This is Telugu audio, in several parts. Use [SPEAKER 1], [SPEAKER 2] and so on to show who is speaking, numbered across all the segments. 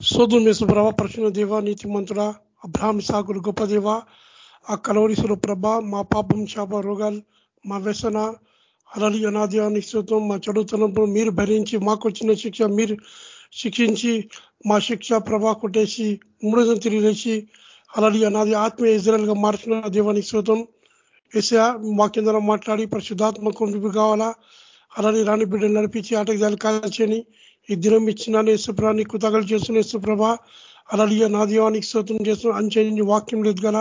[SPEAKER 1] సోదు మేసు ప్రభ ప్రశ్న దేవ నీతిమంతుడ అబ్రాహ్మి సాగులు గొప్ప దేవ ఆ కలవరిసుల ప్రభ మా పాపం శాప రోగాలు మా వ్యసన అలలి అనాది అనిశ్చితం మా చదువుతున్నప్పుడు మీరు భరించి మాకు వచ్చిన శిక్ష మీరు శిక్షించి మా శిక్ష ప్రభా కొట్టేసి మూడు తిరిగిలేసి అలలి అనాది ఆత్మీయ ఇజ్రాయల్గా మార్చిన దేవానికి స్తోత్రం. మా కింద మాట్లాడి పరిశుద్ధాత్మకం కావాలా? అలాని రాణి బిడ్డను నడిపించి ఆటకి కాల్చని ఈ దినం ఇచ్చిన యేసుప్రాన్ని కుతగలు చేస్తున్న యేసుప్రభ అలలియ నా దీవానికి స్తోత్రం చేస్తున్న అంచెని వాక్యం లేదు గల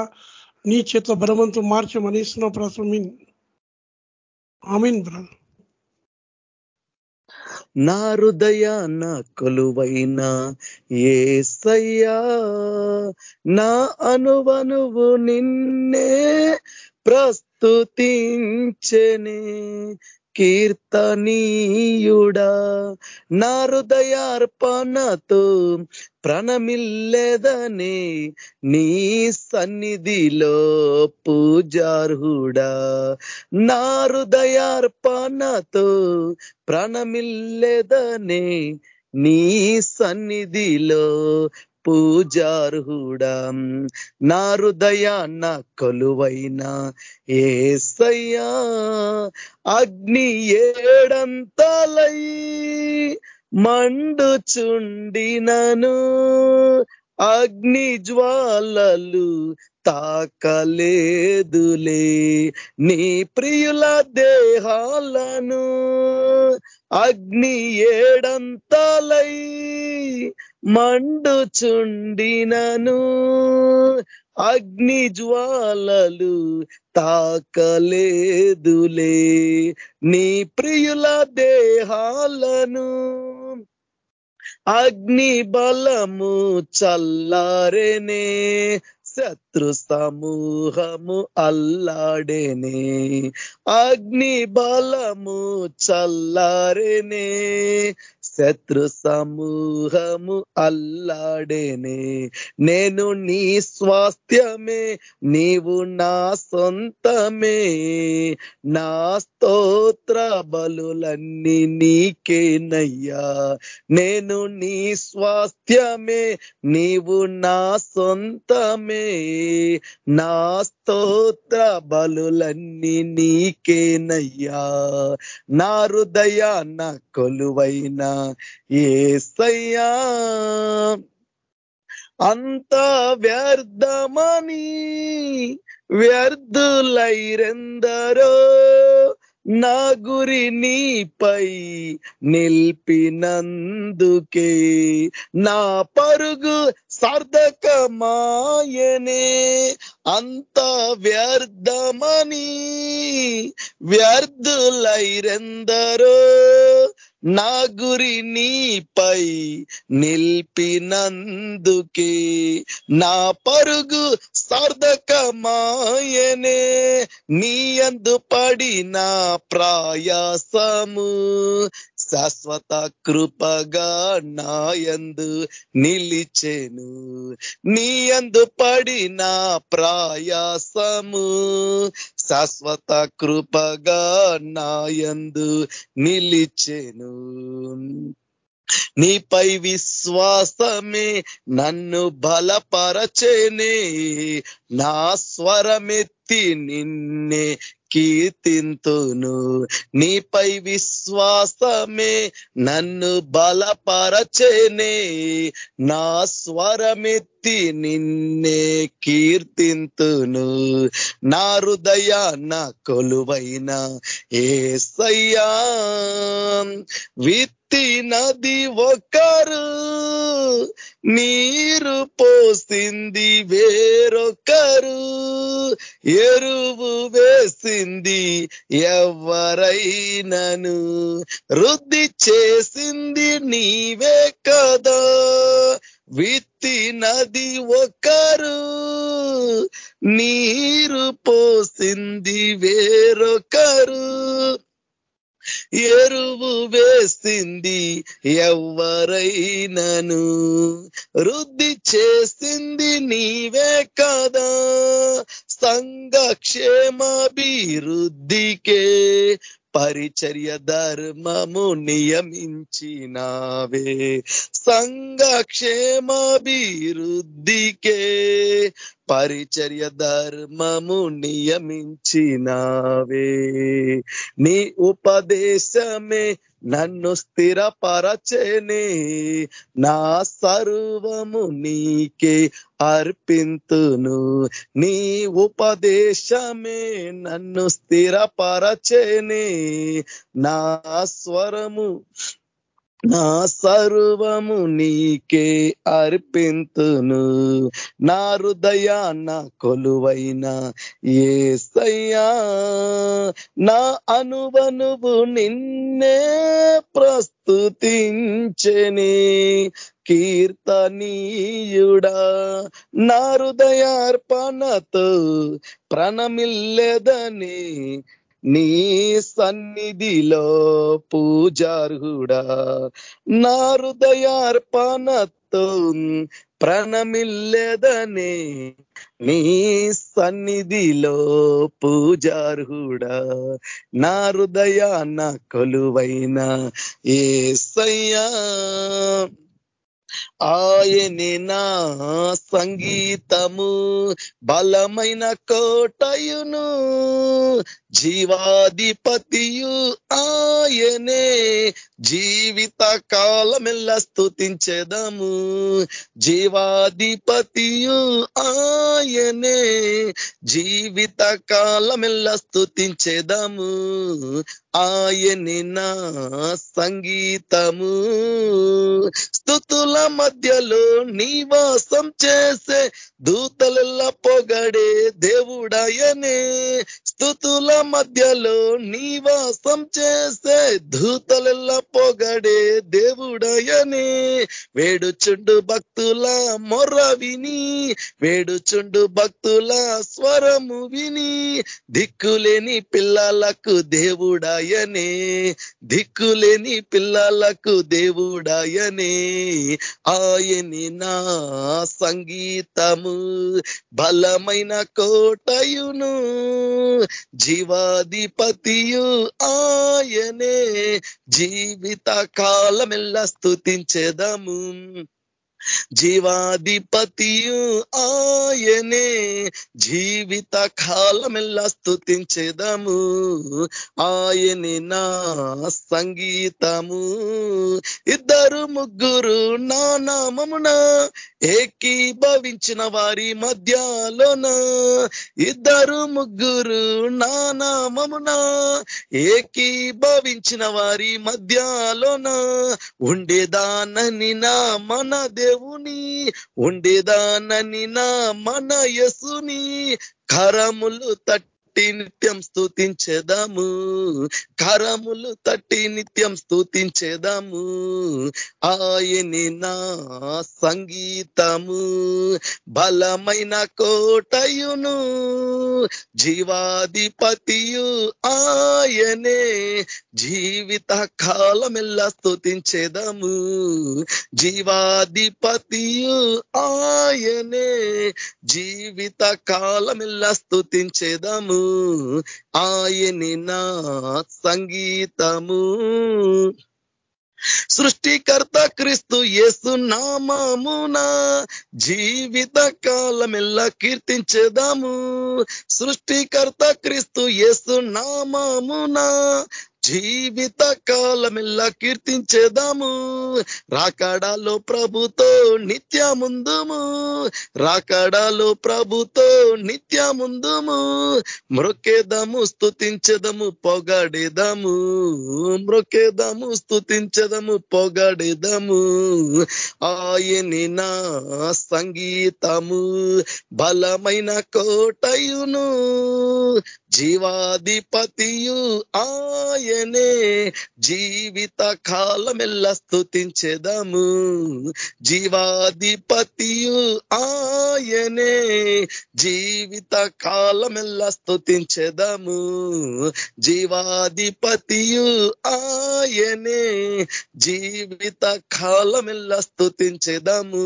[SPEAKER 1] నీ చేత బలవంతు మార్చమని ఇస్తున్న ప్రసమీన్ ఆమీన్ బ్రదర్.
[SPEAKER 2] నా హృదయ నా కొలువైన ఏసయ్యా నా అనువనువు నిన్నే ప్రస్తుతించనే. కీర్తనీయుడా. నా హృదయార్పణతో ప్రణమిల్లెదనే నీ సన్నిధిలో పూజార్హుడా. నా హృదయార్పణతో ప్రణమిల్లెదనే నీ సన్నిధిలో పూజార్హుడా. నా హృదయాన్న కొలువైన ఏసయ్యా అగ్ని ఏడంతలై మండుచుండినను. అగ్ని జ్వాలలు తాకలేదులే. నీ ప్రియుల దేహాలను అగ్ని ఏడంతలై మండుచుండినను. అగ్ని జ్వాలలు తాకలేదులే. నీ ప్రియుల దేహాలను అగ్ని బలము చల్లారెనే. శత్రు సమూహము అల్లాడేనే. అగ్ని బలము చల్లారేనే. శత్రు సమూహము అల్లాడేనే. నేను నీ స్వాస్థ్యమే నీవు నా సొంతమే. నా స్తోత్ర బలులన్నీ నీకేనయ్యా. నేను నీ స్వాస్థ్యమే నీవు నా సొంతమే. నా స్తోత్ర బలులన్నీ నీకేనయ్యా. నా హృదయ నా కొలువైనా ఏసయ్యా అంత వ్యర్థమని వ్యర్థులైరెందరో నా గురి నీపై నిల్పినందుకే. నా పరుగు సార్థకమాయనే అంత వ్యర్థమని వ్యర్థులైరెందరో నా గురి నీపై నిల్పినందుకే నా పరుగు సార్థకమాయనే నీ అందు పడిన ప్రాయాసము శాశ్వత కృపగా నాయందు నిలిచెను. నీ అందు పడిన ప్రాయాసము శాశ్వత కృపగా నాయందు నిలిచెను. నీపై విశ్వాసమే నన్ను బలపరచేనే. నా స్వరమెత్తి నిన్నే కీర్తింతును. నీపై విశ్వాసమే నన్ను బలపరచేనే. నా స్వరమెత్తి నిన్నే కీర్తింతును. నా హృదయ నా కొలువైన ఏసయ్యా. విత్తి నది ఒకరు నీరు పోసింది వేరొకరు. ఎరువు వేసింది ఎవరైనను. వృద్ధి చేసింది నీవే కదా. విత్తి నది ఒకరు నీరు పోసింది వేరొకరు. ఎరువు వేస్తుంది ఎవరైనను వృద్ధి చేసింది నీవే కదా. సంఘ క్షేమాభివృద్ధికే పరిచర్య ధర్మము నియమించినావే. సంఘక్షేమాభివృద్ధికే పరిచర్య ధర్మము నియమించినావే. నీ ఉపదేశమే నన్ను స్థిరపరచేని నా సర్వము నీకే అర్పింతును. నీ ఉపదేశమే నన్ను స్థిరపరచేని నా స్వరము నా సర్వము నీకే అర్పింతును. నా హృదయాన్న కొలువైన ఏసయ్యా. నా అనువనువు నిన్నే ప్రస్తుతించని కీర్తనీయుడా. నా హృదయార్పణతో ప్రణమిల్లెదని నీ సన్నిధిలో పూజార్హుడా నా హృదయార్పణతో ప్రణమిల్లెదనే నీ సన్నిధిలో పూజార్హుడా నా హృదయాన్న కొలువైన ఏసయ్యా. ఆయనే నా సంగీతము బలమైన కోటయును జీవాధిపతియు ఆయనే. జీవిత కాలమెల్ల స్థుతించెదము జీవాధిపతియు ఆయనే. జీవిత కాలమెల్ల స్థుతించెదము ఆయని నా సంగీతము. స్థుతుల మధ్యలో నివాసం చేసే దూతలెల్ల పొగడే దేవుడాయనే. స్థుతుల మధ్యలో నీవాసం చేసే దూతలెల్లా పొగడే దేవుడాయనే. వేడుచుండు భక్తుల మొర్ర విని వేడుచుండు భక్తుల స్వరము విని దిక్కులేని పిల్లలకు దేవుడాయనే. దిక్కులేని పిల్లలకు దేవుడాయనే. ఆయని నా సంగీతము బలమైన కోటయును. జీవ సర్వాధిపతియు ఆయనే. జీవిత కాలమెల్లా స్థుతించేదము జీవాధిపతియు ఆయనే. జీవిత కాలమెల్ల స్థుతించెదము ఆయనే నా సంగీతము. ఇద్దరు ముగ్గురు నా నామమున ఏకీభవించిన వారి మధ్యలోన ఇద్దరు ముగ్గురు నా నామమున ఏకీభవించిన వారి మధ్యలోన ఉండేదానని నా మన దేవుని ఉండేదానని నా మన యసుని కరములు తట్టి తట్టి నిత్యం స్థుతించేదాము కరములు తట్టి నిత్యం స్థుతించేదాము ఆయని నా సంగీతము. బలమైన కోటయును జీవాధిపతియు ఆయనే. జీవిత కాలమెల్లా స్థుతించేదాము జీవాధిపతియు ఆయనే. జీవిత కాలమెల్లా స్థుతించేదాము ఆయని నా సంగీతము. సృష్టికర్త క్రీస్తు యేసు నామమున జీవిత కాలమెల్లా కీర్తించేదాము. సృష్టికర్త క్రీస్తు యేసు నామమున జీవిత కాలమెల్లా కీర్తించేదాము. రాకడాలో ప్రభుతో నిత్యముందుము. రాకడాలో ప్రభుతో నిత్యముందుము. మ్రొక్కేదాము స్థుతించదము పొగడేదము. మ్రొక్కేదాము స్థుతించదము పొగడేదము. ఆయని నా సంగీతము బలమైన కోటయును. జీవాధిపతియు ఆయనే. జీవిత కాలమెల్ల స్థుతించెదము జీవాధిపతియు ఆయనే. జీవిత కాలమెల్ల స్థుతించెదము జీవాధిపతియు ఆయనే. జీవిత కాలమెల్ల స్థుతించెదము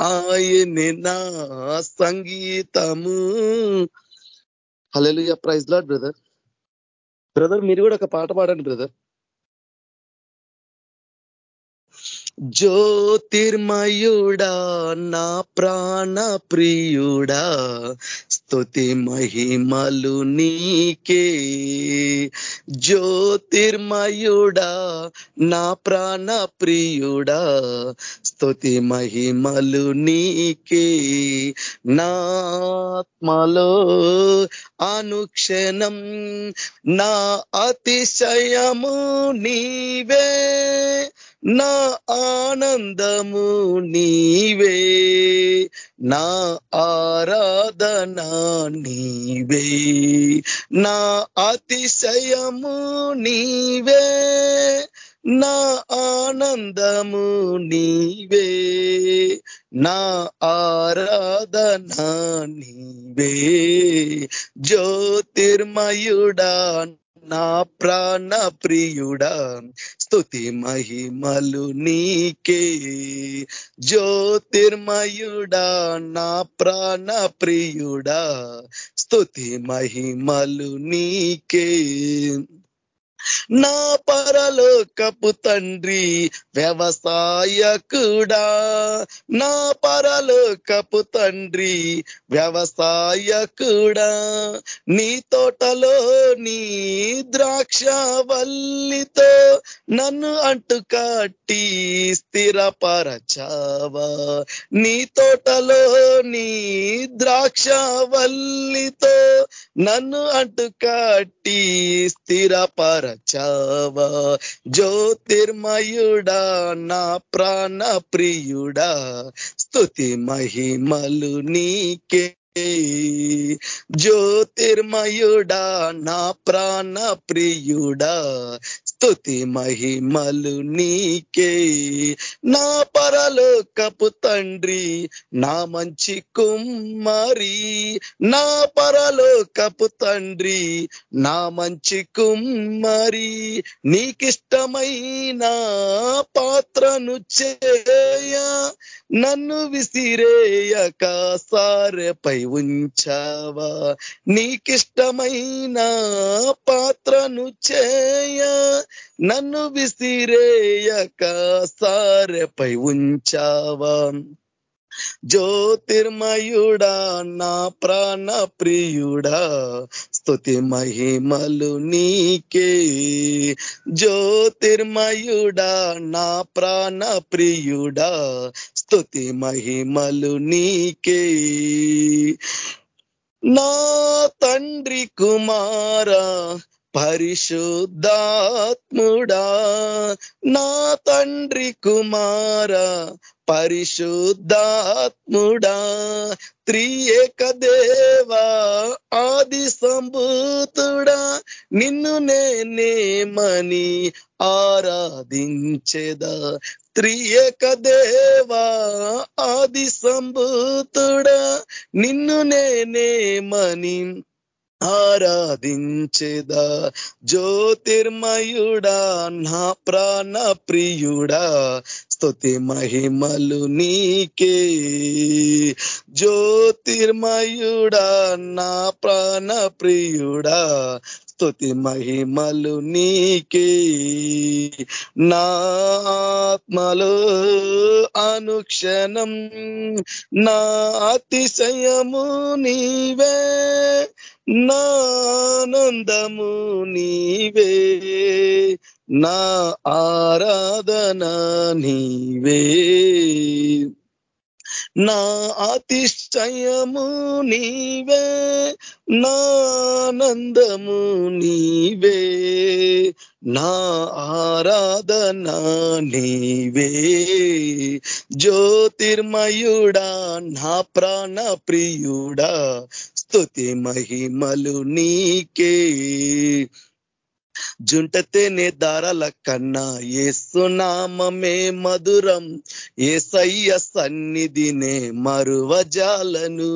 [SPEAKER 2] ఆయనే నా సంగీతము. Hello praise lord brother brother మీరు కూడా ఒక పాట పాడండి బ్రదర్ జ్యోతిర్మయుడా నా ప్రాణ ప్రియుడా స్తుతి మహిమలు నీకే. జ్యోతిర్మయుడా నా ప్రాణ ప్రియుడా స్తుతి మహిమలు నీకే. నాత్మలో అనుక్షణం నా అతిశయము నీవే. నా ఆనందము నీవే నా ఆరాధన నీవే నా అతిశయము నీవే నా ఆనందము నీవే నా ఆరాధన నీవే జ్యోతిర్మయుడా నా ప్రాణ ప్రియుడా స్థుతి మహిమలు నీకే. జ్యోతిర్మయుడా నా ప్రాణ ప్రియుడా స్థుతి మహిమలు నీకే. నా పరలోకపు తండ్రి వ్యవసాయకుడా నా పరలోకపు తండ్రి వ్యవసాయకుడా నీ తోటలో నీ ద్రాక్షవల్లితో నన్ను అంటు కట్టి స్థిరపరచావా. నీ తోటలో నీ ద్రాక్షవల్లితో నన్ను అంటు కట్టి స్థిరపరచావా జ్యోతిర్మయుడా నా ప్రాణ ప్రియుడా స్థుతి మహిమలు నీకే. జ్యోతిర్మయుడా నా ప్రాణ ప్రియుడా స్తుతి మహిమలు నీకే. నా పరలోకపు తండ్రి నా మంచి కుమ్మరి నా పరలోకపు తండ్రి నా మంచి కుమ్మరి నీకిష్టమైన పాత్రను చేయ నన్ను విసిరేయక సారెపై ఉంచావా. నీకిష్టమైన పాత్రను చేయ నన్ను విసిరేయక సారెపై ఉంచావా? జ్యోతిర్మయుడా నా ప్రాణ ప్రియుడా స్తుతి మహిమలు నీకే. జ్యోతిర్మయుడా నా ప్రాణ ప్రియుడా స్తుతి మహిమలు నీకే. నా తండ్రి కుమారా పరిశుద్ధాత్ముడా నా తండ్రి కుమార పరిశుద్ధాత్ముడా త్రియేక దేవా ఆది సంభూతుడా నిన్ను నేనేమని ఆరాధించేదా. త్రియేక దేవా ఆది సంభూతుడా నిన్ను నేనేమని ఆరాధించేదా? జ్యోతిర్మయుడా నా ప్రాణ ప్రియుడా స్తుతి మహిమలు నీకే. జ్యోతిర్మయుడా నా ప్రాణ ప్రియుడా స్తుతి మహిమలు నీకే. నాత్మలో అనుక్షణం నా అతిశయము నీవే నానందము నీవే నా ఆరాధన నీవే. నా అతిశయము నీవే నానందము నీవే నా ఆరాధన నీవే. జ్యోతిర్మయుడా నా ప్రాణ ప్రియుడా స్తుతి మహిమలు నీకే. జుంటతేనే దారల కన్నా ఏసునామమే మధురం ఏసయ్య సన్నిధినే మరువజాలను.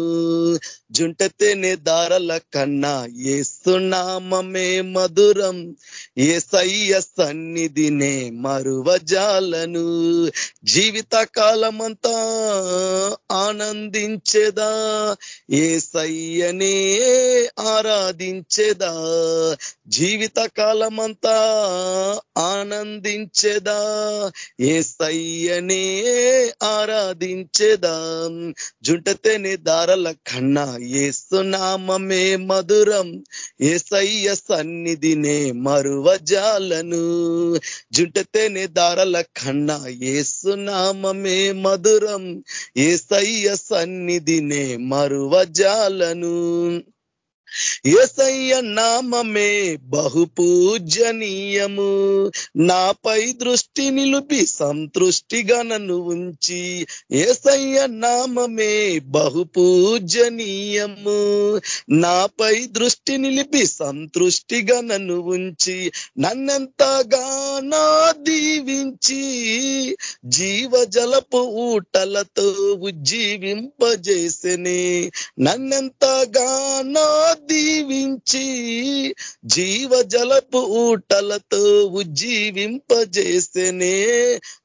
[SPEAKER 2] జుంటతేనే దారల కన్నా ఏసునామమే మధురం ఏసయ్య సన్నిధినే మరువజాలను. జీవిత కాలమంతా ఆనందించేదా ఏసయ్యనే ఆరాధించేదా. జీవిత లోకమంతా ఆనందించెదా? ఏ సయ్యనే ఆరాధించెదా? జుంటతేనే దారల కన్నా ఏసునామమే మధురం. ఏసయ్య సన్నిధినే మరువజాలను. జుంటతేనే దారల కన్నా ఏసునామమే మధురం. ఏసయ్య సన్నిధినే మరువజాలను. ఏసయ్య నామమే బహుపూజనీయము. నాపై దృష్టి నిలిపి సంతృష్టిగా నన్ను ఉంచి ఏసయ్య నామమే బహుపూజనీయము. నాపై దృష్టి నిలిపి సంతృష్టిగా నన్ను ఉంచి నన్నెంతగానో దీవించి జీవజలపు ఊటలతో ఉజ్జీవింపజేసనే. నన్నెంతగానో దీవించి జీవజలపు ఊటలతో ఉజ్జీవింపజేస్తేనే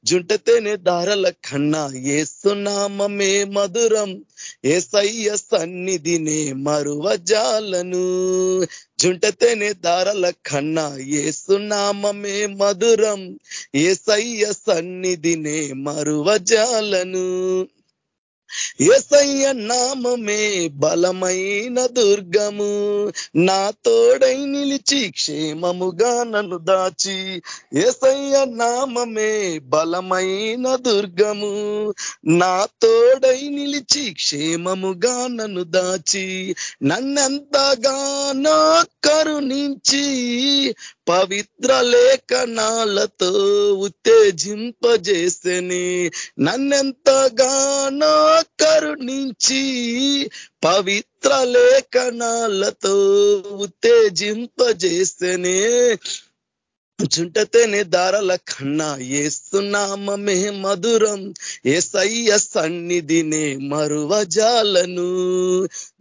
[SPEAKER 2] జుంటతేనే దారల కన్నా ఏసునామమే మధురం. ఏసయ్య సన్నిధినే మరువజాలను జుంటతేనే దారల కన్నా ఏసునామమే మధురం. ఏసయ్య సన్నిధినే మరువజాలను ఎసయ్య నామమే బలమైన దుర్గము. నా తోడై నిలిచి క్షేమముగా నన్ను దాచి ఎసయ్య నామమే బలమైన దుర్గము. నా తోడై నిలిచి క్షేమముగా నన్ను దాచి నన్నెంతగానో కరుణించి పవిత్ర లేఖనాలతో ఉత్తేజింపజేసని. నన్నెంతగానో కరుణించి పవిత్ర లేఖనాలతో ఉత్తేజింపజేసనే. జుంటతేనే దారల కన్నా ఏస్తున్నామమే మధురం. ఏసయ్య సన్నిధినే మరువజాలను.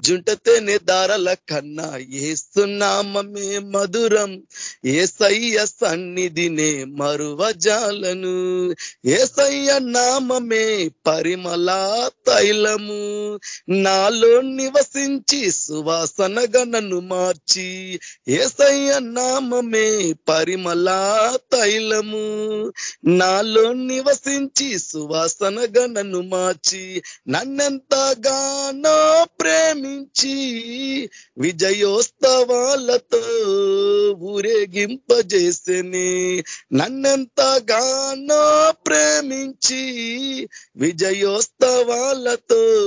[SPEAKER 2] జుంటతేనే దారల కన్నా ఏస్తున్నామమే మధురం. ఏసయ్య సన్నిధినే మరువజాలను. ఏసయ్య నామమే పరిమళా తైలము. నాలో నివసించి సువాసనగా నన్ను మార్చి ఏసయ్య నామమే పరిమళ తైలము. నాలో నివసించి సువాసనగా నన్ను మార్చి నన్నెంతగానో ప్రేమించి విజయోత్సవాలతో ఊరేగింపజేసని. నన్నెంతగానో ప్రేమించి విజయోత్సవాలతో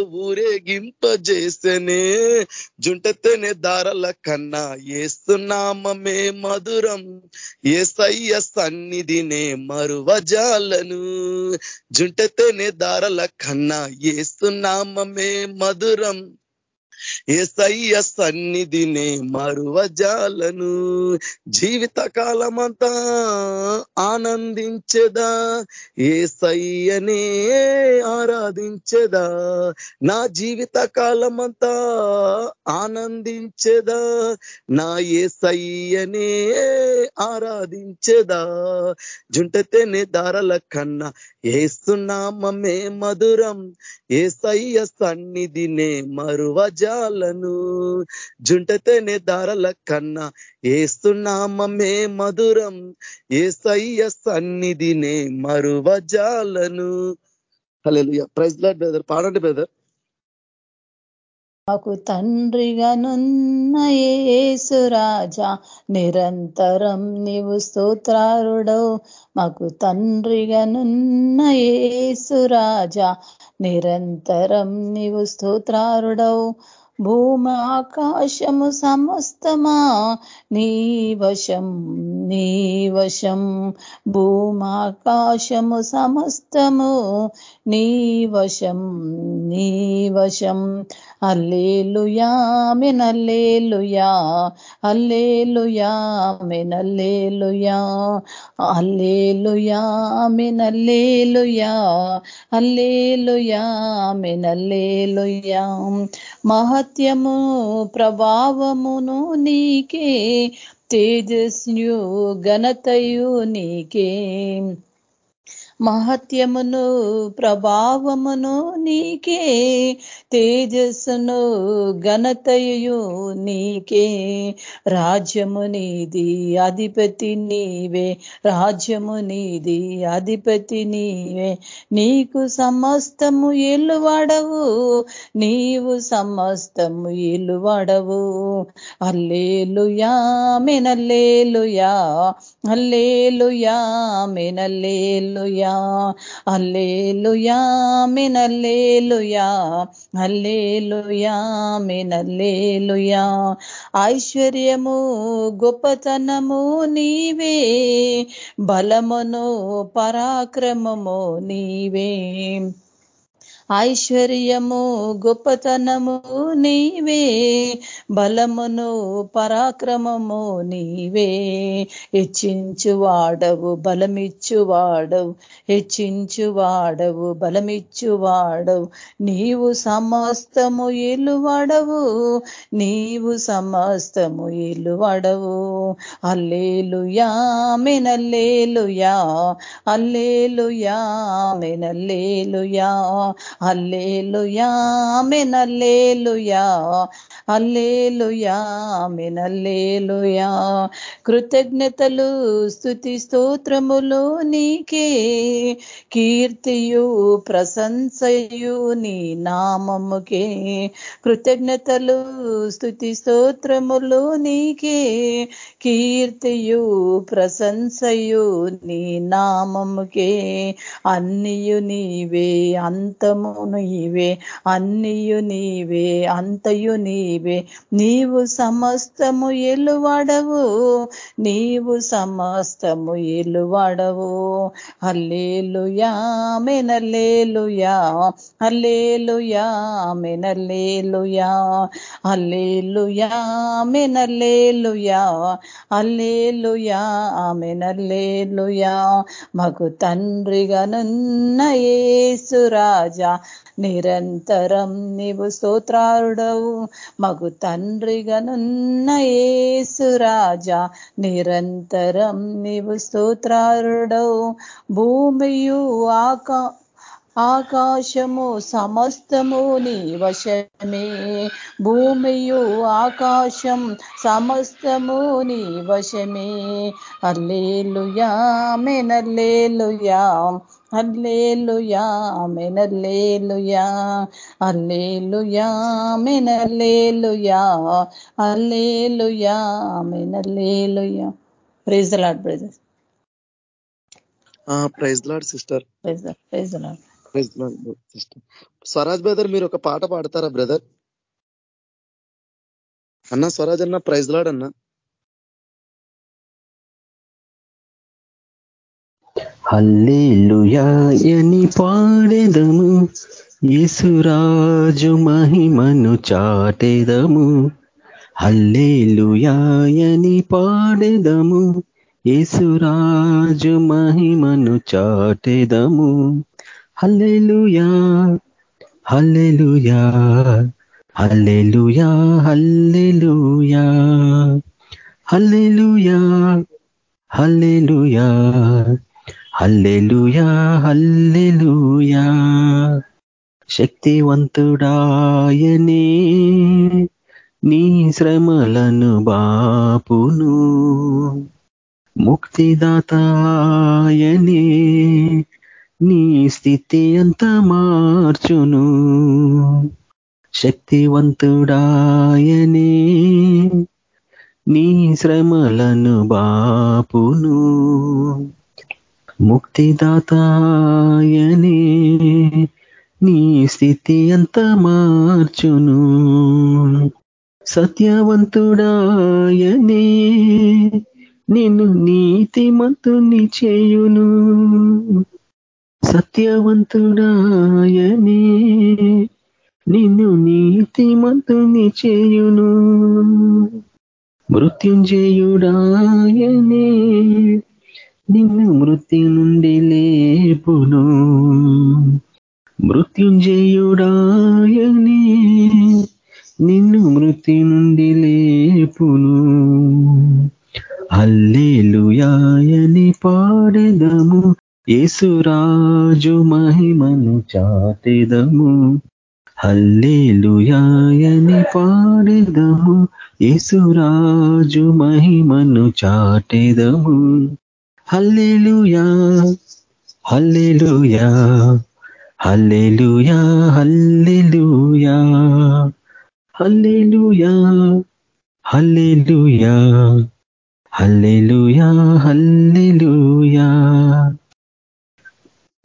[SPEAKER 2] ఊరేగింపజేసనే. జుంటతేనే దారల కన్నా ఏస్తున్నామమే మధురం. ఏసయ్య సన్నిధినే మరువజాలను? జుంటతేనే దారల కన్నా ఏస్తున్నామమే మధురం. ఏసయ్య సన్నిధినే మరువజాలను జీవిత కాలమంతా ఆనందించదా? ఏసయ్యనే ఆరాధించదా? నా జీవిత కాలమంతా ఆనందించదా? నా ఏసయ్యనే ఆరాధించదా? జుంటతేనే దారల కన్నా ఏస్తున్నామమే మధురం. ఏసయ్య సన్నిధినే మరువజాలను జుంటతేనే ధారల కన్నా ఏస్తున్నామమే మధురం? ఏసయ్య సన్నిధినే మరువజాలను. Hello praise lord brother. పాడండి బ్రదర్.
[SPEAKER 3] మాకు తండ్రిగానున్న ఏసురాజా నిరంతరం నీవు స్తోత్రారుడవు. మాకు తండ్రిగానున్న ఏసురాజా నిరంతరం నీవు స్తోత్రారుడవు. భూమాకాశము సమస్తమా? నీ వశం నీ వశం. భూమాకాశము సమస్తము. నీ వశం నీ వశం. అల్లేలుయా మెనల్లేలుయా అల్లేలుయా మెనల్లేలుయా అల్లేలుయా మెనల్లేలుయా అల్లేలుయా మెనల్లేలుయా మహత్యము ప్రభావమును నీకే. తేజస్యు ఘనతయు నీకే. మహత్యమును ప్రభావమును నీకే తేజస్సును ఘనతయు నీకే. రాజ్యము నీది అధిపతి నీవే రాజ్యము నీది అధిపతి నీవే. నీకు సమస్తము ఎలువాడవు నీవు సమస్తము ఎలువాడవు. అల్లేలుయా మెనల్లేలుయా அல்லேலுயா மினல்லேலுயா அல்லேலுயா மினல்லேலுயா அல்லேலுயா மினல்லேலுயா ఐశ్వర్యము గొప్పతనము నీవే బలమును పరాక్రమము నీవే ఐశ్వర్యము గొప్పతనము నీవే. బలమును పరాక్రమము నీవే. హెచ్చించువాడవు బలమిచ్చువాడవు. హెచ్చించువాడవు బలమిచ్చువాడవు. నీవు సమస్తము ఎలువాడవు నీవు సమస్తము ఎలువాడవు అల్లేలుయా మెనల్లేలుయా అల్లేలుయా మెనల్లేలుయా అల్లేలుయా మెనల్లేలుయా అల్లేలుయా మెనల్లేలుయా కృతజ్ఞతలు స్థుతి స్తోత్రములు నీకే. కీర్తియు ప్రశంసయు నీ నామముకే. కృతజ్ఞతలు స్థుతి స్తోత్రములు నీకే. కీర్తియు ప్రశంసయు నీ నామముకే. అన్నియు నీవే అంతము నీవే. అన్నియు నీవే అంతయు నీవే. నీవు సమస్తము ఎలువాడవు. నీవు సమస్తము ఎలువాడవు. హల్లేలుయా మెనలేలుయా హల్లేలుయా. మెనలేలుయా హల్లేలుయా. మెనలేలుయా హల్లేలుయా. మెనలేలుయా మగు తండ్రిగా ఏసు రాజా. నిరంతరం నీవు స్తోత్రారుడవు. మగు తండ్రిగానున్న ఏసురాజా నిరంతరం నీవు స్తోత్రారుడవు. భూమియు ఆకా ఆకాశము సమస్తము నీ వశమే. భూమియు ఆకాశం సమస్తము నీ వశమే. Alleluia మెనల్లేలుయా praise lord brother
[SPEAKER 2] praise lord sister
[SPEAKER 3] praise praise lord
[SPEAKER 2] praise lord sister Swaraj brother మీరు ఒక పాట పాడతారా బ్రదర్ అన్న స్వరాజ్ అన్న ప్రైజ్ లాడ్ అన్న.
[SPEAKER 4] హల్లేలుయాయని పాడేదము? యేసురాజు మహిమను చాటేదము. హల్లేలుయాయని పాడేదము? యేసురాజు మహిమను చాటేదము. Hallelujah hallelujah hallelujah hallelujah hallelujah hallelujah. Hallelujah hallelujah. శక్తివంతుడాయనే నీ శ్రమలను బాపును. ముక్తిదాతాయనే నీ స్థితి అంత మార్చును. శక్తివంతుడాయనే నీ శ్రమలను బాపును. ముక్తిదాతాయనే నీ స్థితి అంత మార్చును. సత్యవంతుడాయనే నిన్ను నీతిమంతుని చేయును. సత్యవంతుడాయనే నిన్ను నీతిమంతుని చేయును. మృత్యుంజయుడాయనే నిన్ను మృత్యు నుండి లేపును మృత్యుంజయుడాయనే నిన్ను మృత్యు నుండి లేపును అల్లేలుయాయని పాడెదము యేసురాజు మహిమను చాటెదము. హల్లేలుయాయని పాడెదము యేసురాజు మహిమను చాటెదము. Hallelujah hallelujah hallelujah hallelujah hallelujah hallelujah hallelujah hallelujah.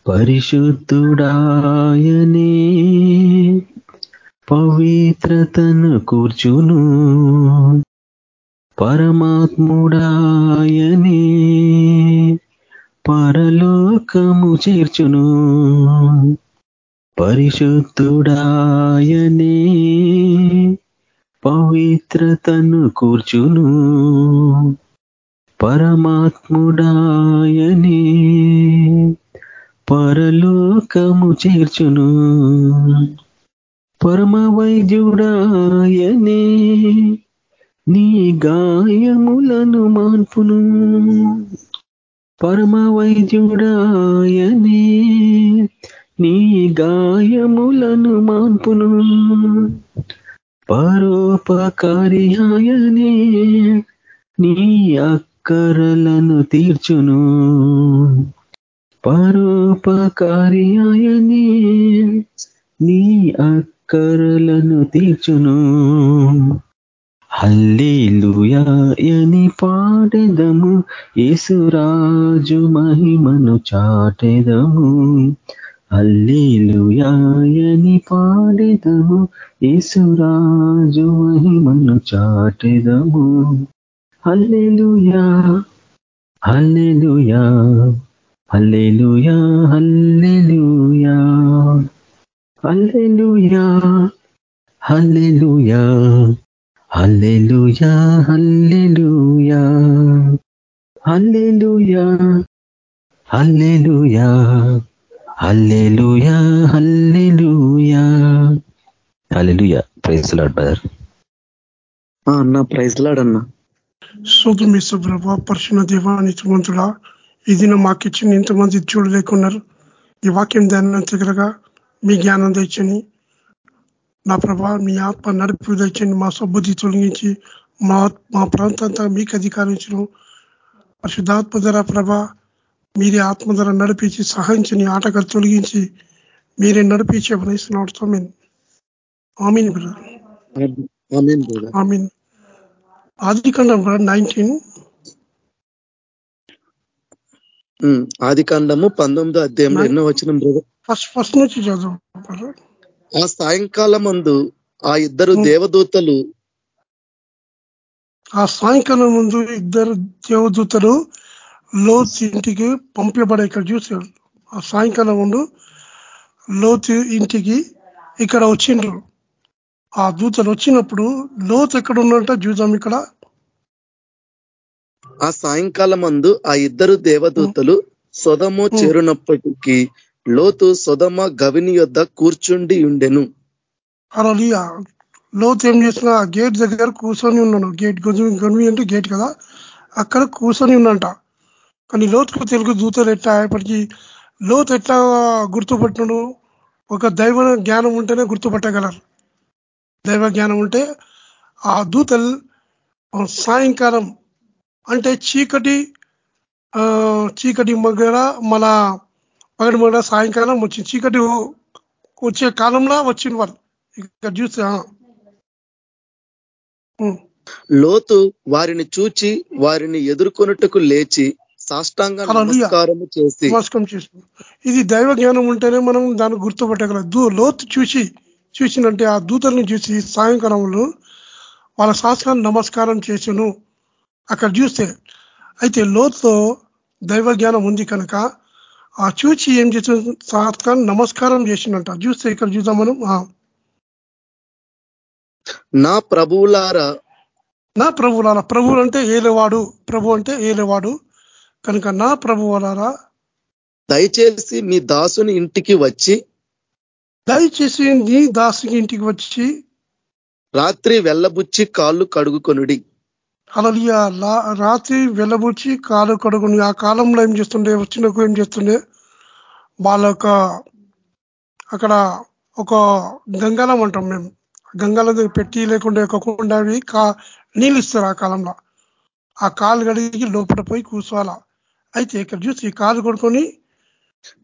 [SPEAKER 4] పరిశుద్ధుడాయనే పవిత్రతను కూర్చును. పరమాత్ముడాయనే పరలోకము చేర్చును. పరిశుద్ధుడాయనే పవిత్రతను కూర్చును. పరమాత్ముడాయనే పరలోకము చేర్చును. పరమ వైద్యుడాయనే నీ గాయములను మాన్పును పరమ వైద్యుడాయనే. నీ గాయములను మాన్పును పరోపకారియాయనే. నీ అక్కరలను తీర్చును పరోపకారియాయనే. నీ అక్కరలను తీర్చును హల్లేలుయాయని పాడెదము. యేసురాజు మహిమను చాటెదము. హల్లేలుయాయని పాడెదము. యేసురాజు మహిమను చాటెదము. Hallelujah hallelujah hallelujah hallelujah. Hallelujah hallelujah. Hallelujah hallelujah hallelujah hallelujah hallelujah hallelujah. Hallelujah. Praise lord brother
[SPEAKER 2] అన్న ప్రైజ్ లాడన్నా
[SPEAKER 1] శోధం ప్రభా పరిశున్న దేవా నిత్యవంతుడా ఈ దినం మాకిచ్చిన ఇంతమంది చూడలేకున్నారు. ఈ వాక్యం ధ్యానం దగ్గరగా మీ జ్ఞానం తెచ్చని నా ప్రభా మీ ఆత్మ నడిపి తెచ్చని మా సబ్బుద్ధి తొలగించి మా మా ప్రాంతంతా మీకు అధికారించను. పరిశుద్ధాత్మ ధర ప్రభ మీరే ఆత్మ ధర నడిపించి సహాయించని ఆటగారు తొలగించి మీరే నడిపించి మీన్ ఆమీన్. ఆమీన్ ఆది ఖండం నైన్టీన్
[SPEAKER 2] ఆది కాండము పంతొమ్మిదో అధ్యాయంలో ఎన్నో వచ్చిన బ్రదర్?
[SPEAKER 1] ఫస్ట్ ఫస్ట్ నుంచి చదువు
[SPEAKER 2] ఆ సాయంకాలం మందు ఆ ఇద్దరు దేవదూతలు
[SPEAKER 1] ఆ సాయంకాలం ముందు ఇద్దరు దేవదూతలు లోత్ ఇంటికి పంపబడే ఇక్కడ చూసాడు ఆ సాయంకాలం ముందు లోతు ఇంటికి ఇక్కడ వచ్చిండ్రు. ఆ దూతలు వచ్చినప్పుడు లోతు ఎక్కడ ఉన్నట్ట చూద్దాం ఇక్కడ.
[SPEAKER 2] ఆ సాయంకాలం మందు ఆ ఇద్దరు దేవదూతలు సొదము చేరునప్పటికీ లోతు సుధమ గవిని యొద్ద కూర్చుండి ఉండెను.
[SPEAKER 1] అలా లోతు ఏం చేసిన గేట్ దగ్గర కూర్చొని ఉన్నాను. గేట్ గొనివి అంటే గేట్ కదా అక్కడ కూర్చొని ఉన్నంట కానీ లోతుకు తెలుగు దూతలు ఎట్లా? అప్పటికి లోతు ఎట్లా గుర్తుపట్టను ఒక దైవ జ్ఞానం ఉంటేనే గుర్తుపట్టగలరు. దైవ జ్ఞానం ఉంటే ఆ దూతలు సాయంకాలం అంటే చీకటి చీకటి మగ్గర మన పగటి మగర సాయంకాలం వచ్చి చీకటి వచ్చే కాలంలో వచ్చిన వాళ్ళు ఇక్కడ చూస్తే
[SPEAKER 2] లోతు వారిని చూచి వారిని ఎదుర్కొనుటకు లేచి సాష్టాంగ చేసి.
[SPEAKER 1] నమస్కారం ఇది దైవ జ్ఞానం ఉంటేనే మనం దాన్ని గుర్తుపట్టగలం. దూ లోతు చూసి చూసినంటే ఆ దూతల్ని చూసి సాయంకాలంలో వాళ్ళ శాస్త్రాన్ని నమస్కారం చేసాను. అక్కడ చూస్తే అయితే లోతులో దైవ జ్ఞానం ఉంది కనుక ఆ చూచి ఏం చేసిన శాస్త్రాన్ని నమస్కారం చేసినట్ట చూస్తే ఇక్కడ చూద్దాం మనం
[SPEAKER 2] నా ప్రభువులారా
[SPEAKER 1] నా ప్రభువులారా. ప్రభు అంటే ఏలేవాడు. ప్రభు అంటే ఏలేవాడు. కనుక నా ప్రభువులారా.
[SPEAKER 2] దయచేసి మీ దాసుని ఇంటికి వచ్చి
[SPEAKER 1] దయచేసి నీ దాసుకి ఇంటికి వచ్చి
[SPEAKER 2] రాత్రి వెళ్ళబుచ్చి కాళ్ళు కడుగుకొనుడి.
[SPEAKER 1] అలలియ రాత్రి వెళ్ళబుచ్చి కాలు కడుగుని ఆ కాలంలో ఏం చేస్తుండే వచ్చినకు ఏం చేస్తుండే వాళ్ళ యొక్క అక్కడ ఒక గంగాలం అంటాం మేము. గంగాలం పెట్టి లేకుండా కాకుండా అవి కా నీళ్ళు ఇస్తారు ఆ కాలంలో. ఆ కాలు కడిగి లోపల పోయి కూర్చోవాలా. అయితే ఇక్కడ చూసి కాలు కొడుకొని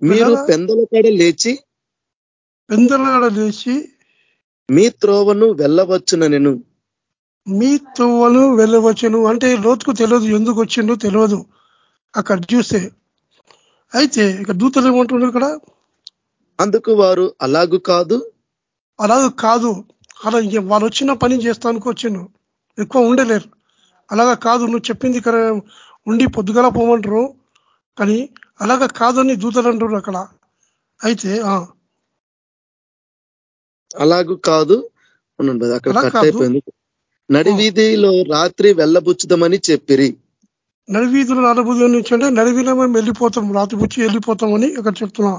[SPEAKER 2] మీరు? పెందల కడ లేచి
[SPEAKER 1] పెందలాడ లేచి
[SPEAKER 2] మీ త్రోవను వెళ్ళవచ్చున నేను
[SPEAKER 1] మీ తువ్వలు వెళ్ళవచ్చును అంటే లోతుకు తెలియదు ఎందుకు వచ్చిందో తెలియదు. అక్కడ చూస్తే. అయితే ఇక్కడ దూతలు ఏమంటున్నారు ఇక్కడ?
[SPEAKER 2] అందుకు వారు అలాగు కాదు?
[SPEAKER 1] అలాగ కాదు. అలా ఇంక వాళ్ళు వచ్చిన పని చేస్తానికి వచ్చిండు ఎక్కువ ఉండలేరు. అలాగా కాదు నువ్వు చెప్పింది ఇక్కడ ఉండి పొద్దుగల పోమంటారు. కానీ అలాగా కాదని దూతలు అంటారు అక్కడ. అయితే
[SPEAKER 2] అలాగు కాదు? అక్కడ కట్. అయిపోయింది. నడివీధిలో రాత్రి వెళ్ళబుచ్చుదామని చెప్పిరి.
[SPEAKER 1] నడివీధులు నడబుద్ధి నుంచి అంటే నడివీలో మేము వెళ్ళిపోతాం రాత్రి పుచ్చి వెళ్ళిపోతామని ఇక్కడ చెప్తున్నా.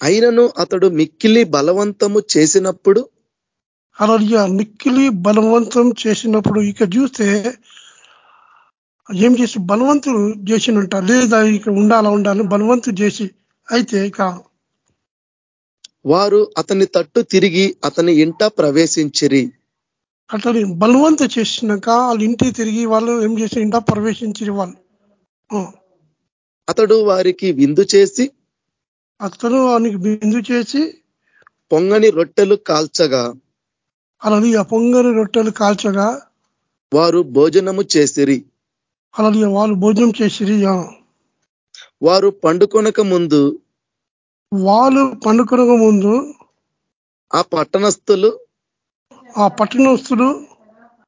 [SPEAKER 2] అయినను అతడు మిక్కిలి బలవంతము చేసినప్పుడు?
[SPEAKER 1] అలా మిక్కిలి బలవంతం చేసినప్పుడు ఇక చూస్తే ఏం చేసి బలవంతుడు చేసినంట లేదా ఇక ఉండాలా ఉండాలని బలవంతుడు చేసి అయితే ఇక
[SPEAKER 2] వారు అతని తట్టు తిరిగి అతని ఇంట ప్రవేశించిరి.
[SPEAKER 1] అతని బలవంత చేసినాక వాళ్ళ ఇంటికి తిరిగి వాళ్ళు ఏం చేసి ఇంట ప్రవేశించిన వాళ్ళు.
[SPEAKER 2] అతడు వారికి విందు చేసి
[SPEAKER 1] అతను వానికి బిందు చేసి
[SPEAKER 2] పొంగని రొట్టెలు కాల్చగా
[SPEAKER 1] అలాది ఆ పొంగని రొట్టెలు కాల్చగా
[SPEAKER 2] వారు భోజనము చేసిరి.
[SPEAKER 1] అలాది వాళ్ళు భోజనం చేసిరి.
[SPEAKER 2] వారు పండుకొనక ముందు
[SPEAKER 1] వాళ్ళు పండుకొనక ముందు
[SPEAKER 2] ఆ పట్టణస్థులు
[SPEAKER 1] ఆ పట్టణస్తులు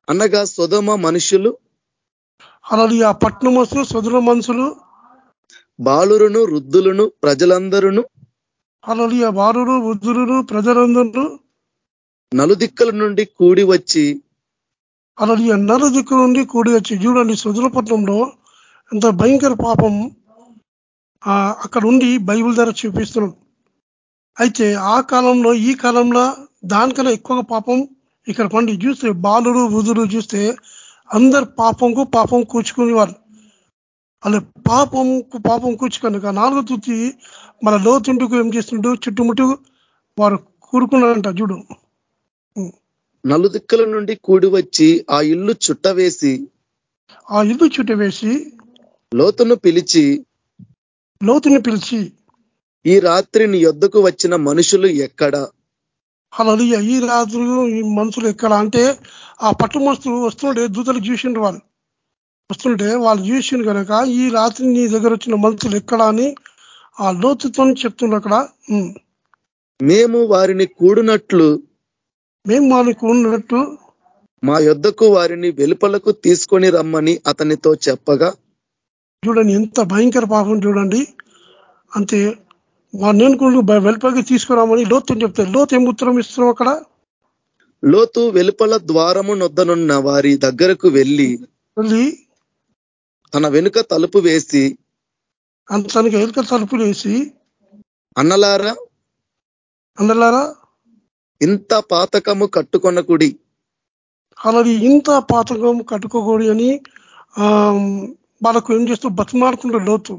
[SPEAKER 2] అనగా సుధమ మనుషులు
[SPEAKER 1] అలాది ఆ పట్టణమస్తులు సదుల మనుషులు.
[SPEAKER 2] బాలురును వృద్ధులను ప్రజలందరూ
[SPEAKER 1] అలాది ఆ బారులు వృద్ధులు ప్రజలందరూ
[SPEAKER 2] నలుదిక్కల నుండి కూడి వచ్చి.
[SPEAKER 1] నర దిక్కు నుండి కూడి వచ్చి చూడండి సుదులపట్నంలో ఎంత భయంకర పాపం. అక్కడ ఉండి బైబిల్ ధర చూపిస్తున్నాం. అయితే ఆ కాలంలో ఈ కాలంలో దానికన్నా ఎక్కువ పాపం ఇక్కడ పండి చూస్తే బాలుడు వృద్ధులు చూస్తే అందరు పాపంకు పాపం కూర్చుకునే వాళ్ళు అలా పాపం పాపం కూర్చుకనుక నాలుగో తుత్తి మన లోతుంటుకు ఏం చేస్తుంటూ చుట్టుముట్టు వారు కూడుకున్నారంట చూడు.
[SPEAKER 2] నలుదిక్కల నుండి కూడి వచ్చి ఆ ఇల్లు చుట్టవేసి
[SPEAKER 1] ఆ ఇల్లు చుట్ట వేసి
[SPEAKER 2] లోతును పిలిచి
[SPEAKER 1] లోతుని పిలిచి
[SPEAKER 2] ఈ రాత్రి నీ యొద్దకు వచ్చిన మనుషులు ఎక్కడ?
[SPEAKER 1] అలా ఈ రాత్రి ఈ మనుషులు ఎక్కడ అంటే ఆ పట్టు మనుషులు వస్తుంటే దూతలు చూసిండ్రు వాళ్ళు. వస్తుంటే వాళ్ళు చూసిండు కనుక ఈ రాత్రి నీ దగ్గర వచ్చిన మనుషులు ఎక్కడ అని ఆ లోతుతో చెప్తుండ్రు అక్కడ.
[SPEAKER 2] మేము వారిని కూడినట్లు
[SPEAKER 1] మేము వాళ్ళకి ఉన్నట్టు
[SPEAKER 2] మా యొద్దకు వారిని వెలుపలకు తీసుకొని రమ్మని అతనితో చెప్పగా
[SPEAKER 1] చూడండి ఎంత భయంకర పాపం చూడండి. అంతే నేను వెలుపలికి తీసుకురామని లోతు చెప్తే లోతు ఏం ఉత్తరం ఇస్తున్నాం అక్కడ?
[SPEAKER 2] లోతు వెలుపల ద్వారము నొద్దనున్న వారి దగ్గరకు వెళ్ళి తన వెనుక తలుపు వేసి
[SPEAKER 1] తనకి ఎలుక తలుపులు వేసి
[SPEAKER 2] అన్నలారా
[SPEAKER 1] అందలారా
[SPEAKER 2] ఇంత పాతకము కట్టుకొనకుడి.
[SPEAKER 1] అలాది ఇంత పాతకం కట్టుకోకూడదు అని వాళ్ళకు ఏం చేస్తూ బతిమాడుకుంటారు లోతు.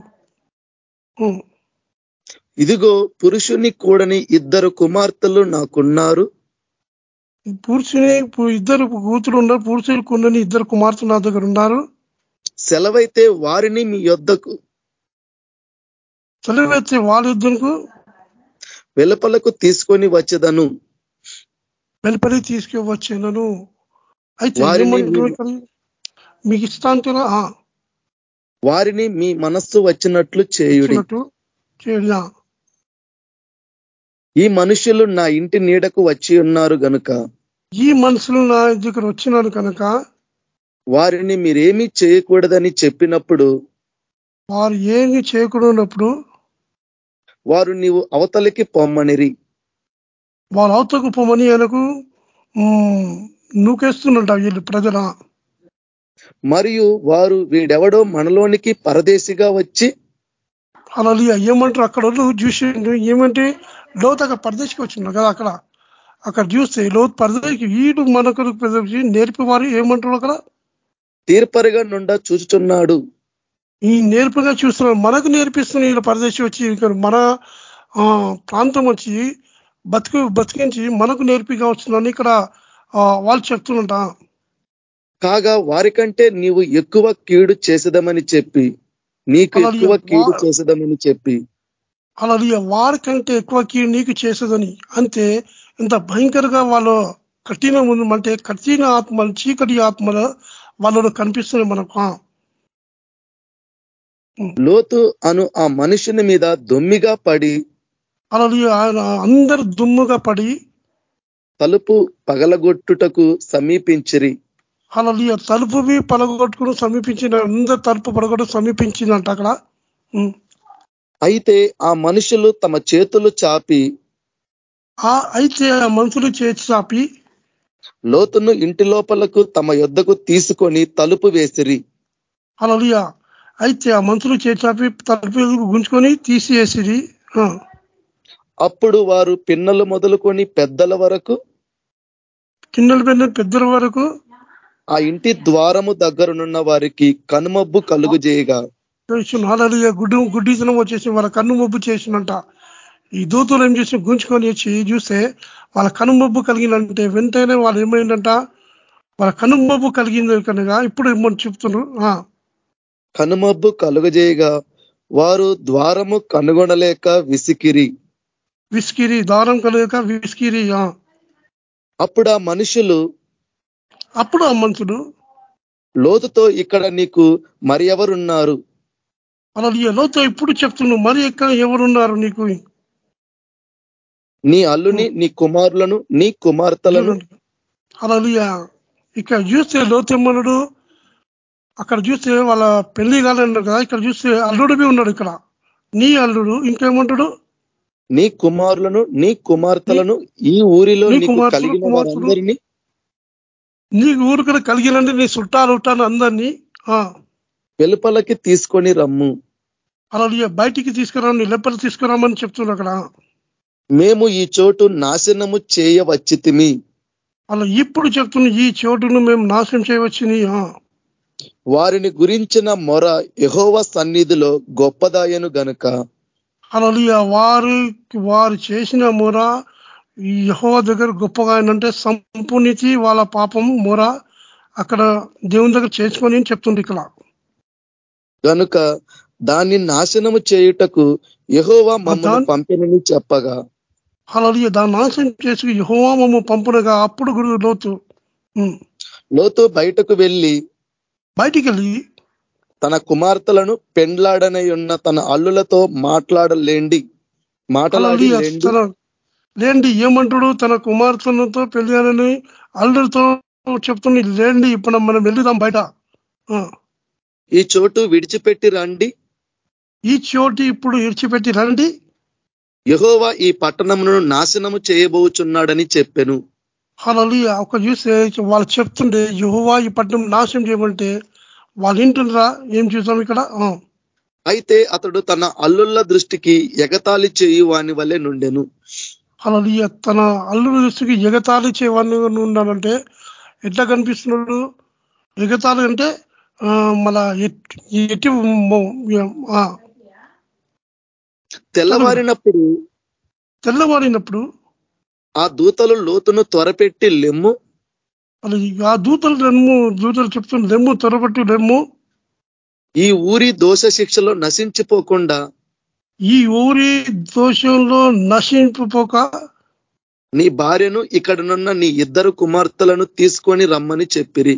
[SPEAKER 2] ఇదిగో పురుషుని కూడని ఇద్దరు కుమార్తెలు నాకున్నారు.
[SPEAKER 1] పురుషుని ఇద్దరు కూతురు ఉన్నారు పురుషులు కొండని ఇద్దరు కుమార్తెలు నా దగ్గర ఉన్నారు.
[SPEAKER 2] సెలవైతే వారిని మీ యొద్దకు.
[SPEAKER 1] సెలవెత్తే వాళ్ళిద్దరికి
[SPEAKER 2] వెలుపలకు తీసుకొని వచ్చేదను.
[SPEAKER 1] వెలుపలి తీసుకువచ్చాను అయితే? మీకు ఇష్టాంతులా
[SPEAKER 2] వారిని మీ మనస్సు వచ్చినట్లు చేయుడి.
[SPEAKER 1] వచ్చినట్టు చేయ
[SPEAKER 2] ఈ మనుషులు నా ఇంటి నీడకు వచ్చి ఉన్నారు గనుక.
[SPEAKER 1] ఈ మనుషులు నా దగ్గర వచ్చినారు కనుక
[SPEAKER 2] వారిని మీరేమీ చేయకూడదని చెప్పినప్పుడు
[SPEAKER 1] వారు ఏమి చేయకూడనప్పుడు
[SPEAKER 2] వారు నీవు అవతలికి పొమ్మనిరి.
[SPEAKER 1] వాళ్ళ అవతకు పోమని ఆయనకు నూకేస్తున్నట వీళ్ళు ప్రజల.
[SPEAKER 2] మరియు వారు వీడెవడో మనలోనికి పరదేశిగా వచ్చి
[SPEAKER 1] అలా ఏమంటారు అక్కడ చూసిండు ఏమంటే లోతు అక్కడ పరదేశికి వచ్చిండు కదా అక్కడ. అక్కడ చూస్తే లోతు పరదేశికి వీడు మనకు ప్రదర్శి నేర్పి వారు ఏమంటారు అక్కడ?
[SPEAKER 2] తీర్పరిగా నుండా చూచుచున్నాడు.
[SPEAKER 1] ఈ నేర్పుగా చూస్తున్నారు మనకు నేర్పిస్తున్న వీళ్ళ పరదేశి వచ్చి ఇక్కడ మన ఆ, ప్రాంతం వచ్చి బతుకు బతికించి మనకు నేర్పిగా వస్తుందని ఇక్కడ వాళ్ళు చెప్తున్నట.
[SPEAKER 2] కాగా వారికంటే నీవు ఎక్కువ కీడు చేసేదమని చెప్పి నీకు ఎక్కువ కీడు చేసేదమని చెప్పి.
[SPEAKER 1] అలా వారికంటే ఎక్కువ కీడు నీకు చేసేదని. అంతే ఇంత భయంకరంగా వాళ్ళు కఠిన అంటే కఠిన ఆత్మలు చీకటి ఆత్మలు వాళ్ళు కనిపిస్తున్నాయి మనకు.
[SPEAKER 2] లోతు అను ఆ మనుషుని మీద దొమ్మిగా పడి
[SPEAKER 1] అలా ఆయన అందరు దుమ్ముగా పడి
[SPEAKER 2] తలుపు పగలగొట్టుటకు సమీపించిరి.
[SPEAKER 1] అలా తలుపువి పలగొట్టుకుని సమీపించిన అందరు తలుపు పలగొట్టు సమీపించిందంట అక్కడ.
[SPEAKER 2] అయితే ఆ మనుషులు తమ చేతులు చాపి
[SPEAKER 1] ఆ అయితే ఆ మనుషులు చేతి చాపి
[SPEAKER 2] లోతును ఇంటి లోపలకు తమ యొద్దకు తీసుకొని తలుపు వేసిరి.
[SPEAKER 1] అలా అయితే ఆ మనుషులు చేతి చాపి తలుపు గుంజుకొని తీసివేసిరి.
[SPEAKER 2] అప్పుడు వారు పిన్నలు మొదలుకొని పెద్దల వరకు
[SPEAKER 1] కిన్నెల పెద్ద పెద్దల వరకు
[SPEAKER 2] ఆ ఇంటి ద్వారము దగ్గరనున్న వారికి కనుమబ్బు కలుగు చేయగా
[SPEAKER 1] అలలియ గుడ్డు గుడ్డితనం వచ్చేసి వాళ్ళ కన్ను మబ్బు చేసినంట. ఈ దూతలు ఏం చేసి గుంజుకొని వచ్చి చూస్తే వాళ్ళ కన్ను మబ్బు కలిగిందంటే వెంటనే వాళ్ళు ఏమైందంట? వాళ్ళ కన్ను మబ్బు కలిగింది కనుక ఇప్పుడు ఏమని చెప్తున్నారు? ఆ,
[SPEAKER 2] కనుమబ్బు కలుగజేయగా వారు ద్వారము కనుగొనలేక విసికిరి.
[SPEAKER 1] విస్కిరి దారం కలగక విస్కిరి.
[SPEAKER 2] అప్పుడు ఆ మనుషులు
[SPEAKER 1] అప్పుడు ఆ మనుషులు
[SPEAKER 2] లోతుతో ఇక్కడ నీకు మరి ఎవరున్నారు?
[SPEAKER 1] అలా లోతో ఇప్పుడు చెప్తున్నావు మరి ఎక్కడ ఎవరున్నారు నీకు?
[SPEAKER 2] నీ అల్లుని నీ కుమారులను నీ కుమార్తెలను.
[SPEAKER 1] అలా ఇక్కడ చూస్తే లోతెమ్మనుడు అక్కడ చూస్తే వాళ్ళ పెళ్ళి కాలేన్నారు కదా ఇక్కడ చూస్తే అల్లుడివి ఉన్నాడు ఇక్కడ. నీ అల్లుడు ఇంకేమంటాడు?
[SPEAKER 2] నీ కుమారులను నీ కుమార్తెలను ఈ ఊరిలో
[SPEAKER 1] నీ
[SPEAKER 2] కలిగిన
[SPEAKER 1] నీకు ఊరికడ కలిగినండి నీ చుట్టాలు ఉంటాను అందరినీ? ఆ,
[SPEAKER 2] వెలుపలకి తీసుకొని రమ్ము.
[SPEAKER 1] అలా బయటికి తీసుకురామని లెప్పలు తీసుకురామని చెప్తున్నారు అక్కడ.
[SPEAKER 2] మేము ఈ చోటు నాశనము చేయవచ్చితిమి.
[SPEAKER 1] అలా ఇప్పుడు చెప్తున్న ఈ చోటును మేము నాశనం చేయవచ్చింది ఆ,
[SPEAKER 2] వారిని గురించిన మొర యెహోవ సన్నిధిలో గొప్పదాయను గనుక.
[SPEAKER 1] అలా వారు వారు చేసిన మొర యెహోవా దగ్గర గొప్పగా ఏంటంటే సంపూర్ణితి వాళ్ళ పాపం మొర అక్కడ దేవుని దగ్గర చేసుకొని అని చెప్తుంది ఇక్కడ.
[SPEAKER 2] గనుక దాన్ని నాశనము చేయుటకు యెహోవా మమ్మల్ని పంపినని చెప్పగా.
[SPEAKER 1] అలా దాన్ని నాశనం చేసి యెహోవా మమ్మ పంపునగా అప్పుడు గురు లోతు.
[SPEAKER 2] లోతు బయటకు వెళ్ళి
[SPEAKER 1] బయటికి వెళ్ళి
[SPEAKER 2] తన కుమార్తెలను పెండ్లాడనై ఉన్న తన అల్లులతో మాట్లాడలేండి. మాట్లాడి లేండి.
[SPEAKER 1] ఏమంటాడు? తన కుమార్తెలతో పెళ్ళానని అల్లుడితో చెప్తుంది లేండి ఇప్పుడు మనం వెళ్దాం బయట.
[SPEAKER 2] ఈ చోటు విడిచిపెట్టి రండి.
[SPEAKER 1] ఈ చోటి ఇప్పుడు ఇడిచిపెట్టి రండి
[SPEAKER 2] యెహోవా ఈ పట్టణమును నాశనము చేయబోచున్నాడని చెప్పెను.
[SPEAKER 1] అలలి ఒక చూస్తే వాళ్ళు చెప్తుంటే యహోవా ఈ పట్టణం నాశనం చేయమంటే వాళ్ళు వింటుండ్రా ఏం చూసాం ఇక్కడ.
[SPEAKER 2] అయితే అతడు తన అల్లుళ్ళ దృష్టికి ఎగతాళి చేయు వాని వలె నుండెను.
[SPEAKER 1] అలలి తన అల్లుడి దృష్టికి ఎగతాళి చేయవని ఉన్నాడంటే ఎట్లా కనిపిస్తున్నాడు? ఎగతాళి అంటే ఎట్- ఎట్టి
[SPEAKER 2] తెల్లవారినప్పుడు
[SPEAKER 1] తెల్లవారినప్పుడు
[SPEAKER 2] ఆ దూతలు లోతును త్వరపెట్టి లెమ్ము.
[SPEAKER 1] ఆ దూతలు రెమ్ము దూతలు చెప్తున్న రెమ్ము త్వరపట్టి రెమ్ము
[SPEAKER 2] ఈ ఊరి దోష శిక్షలో నశించిపోకుండా
[SPEAKER 1] ఈ ఊరి దోషంలో నశింపుపోక
[SPEAKER 2] నీ భార్యను ఇక్కడనున్న నీ ఇద్దరు కుమార్తెలను తీసుకొని రమ్మని చెప్పిరి.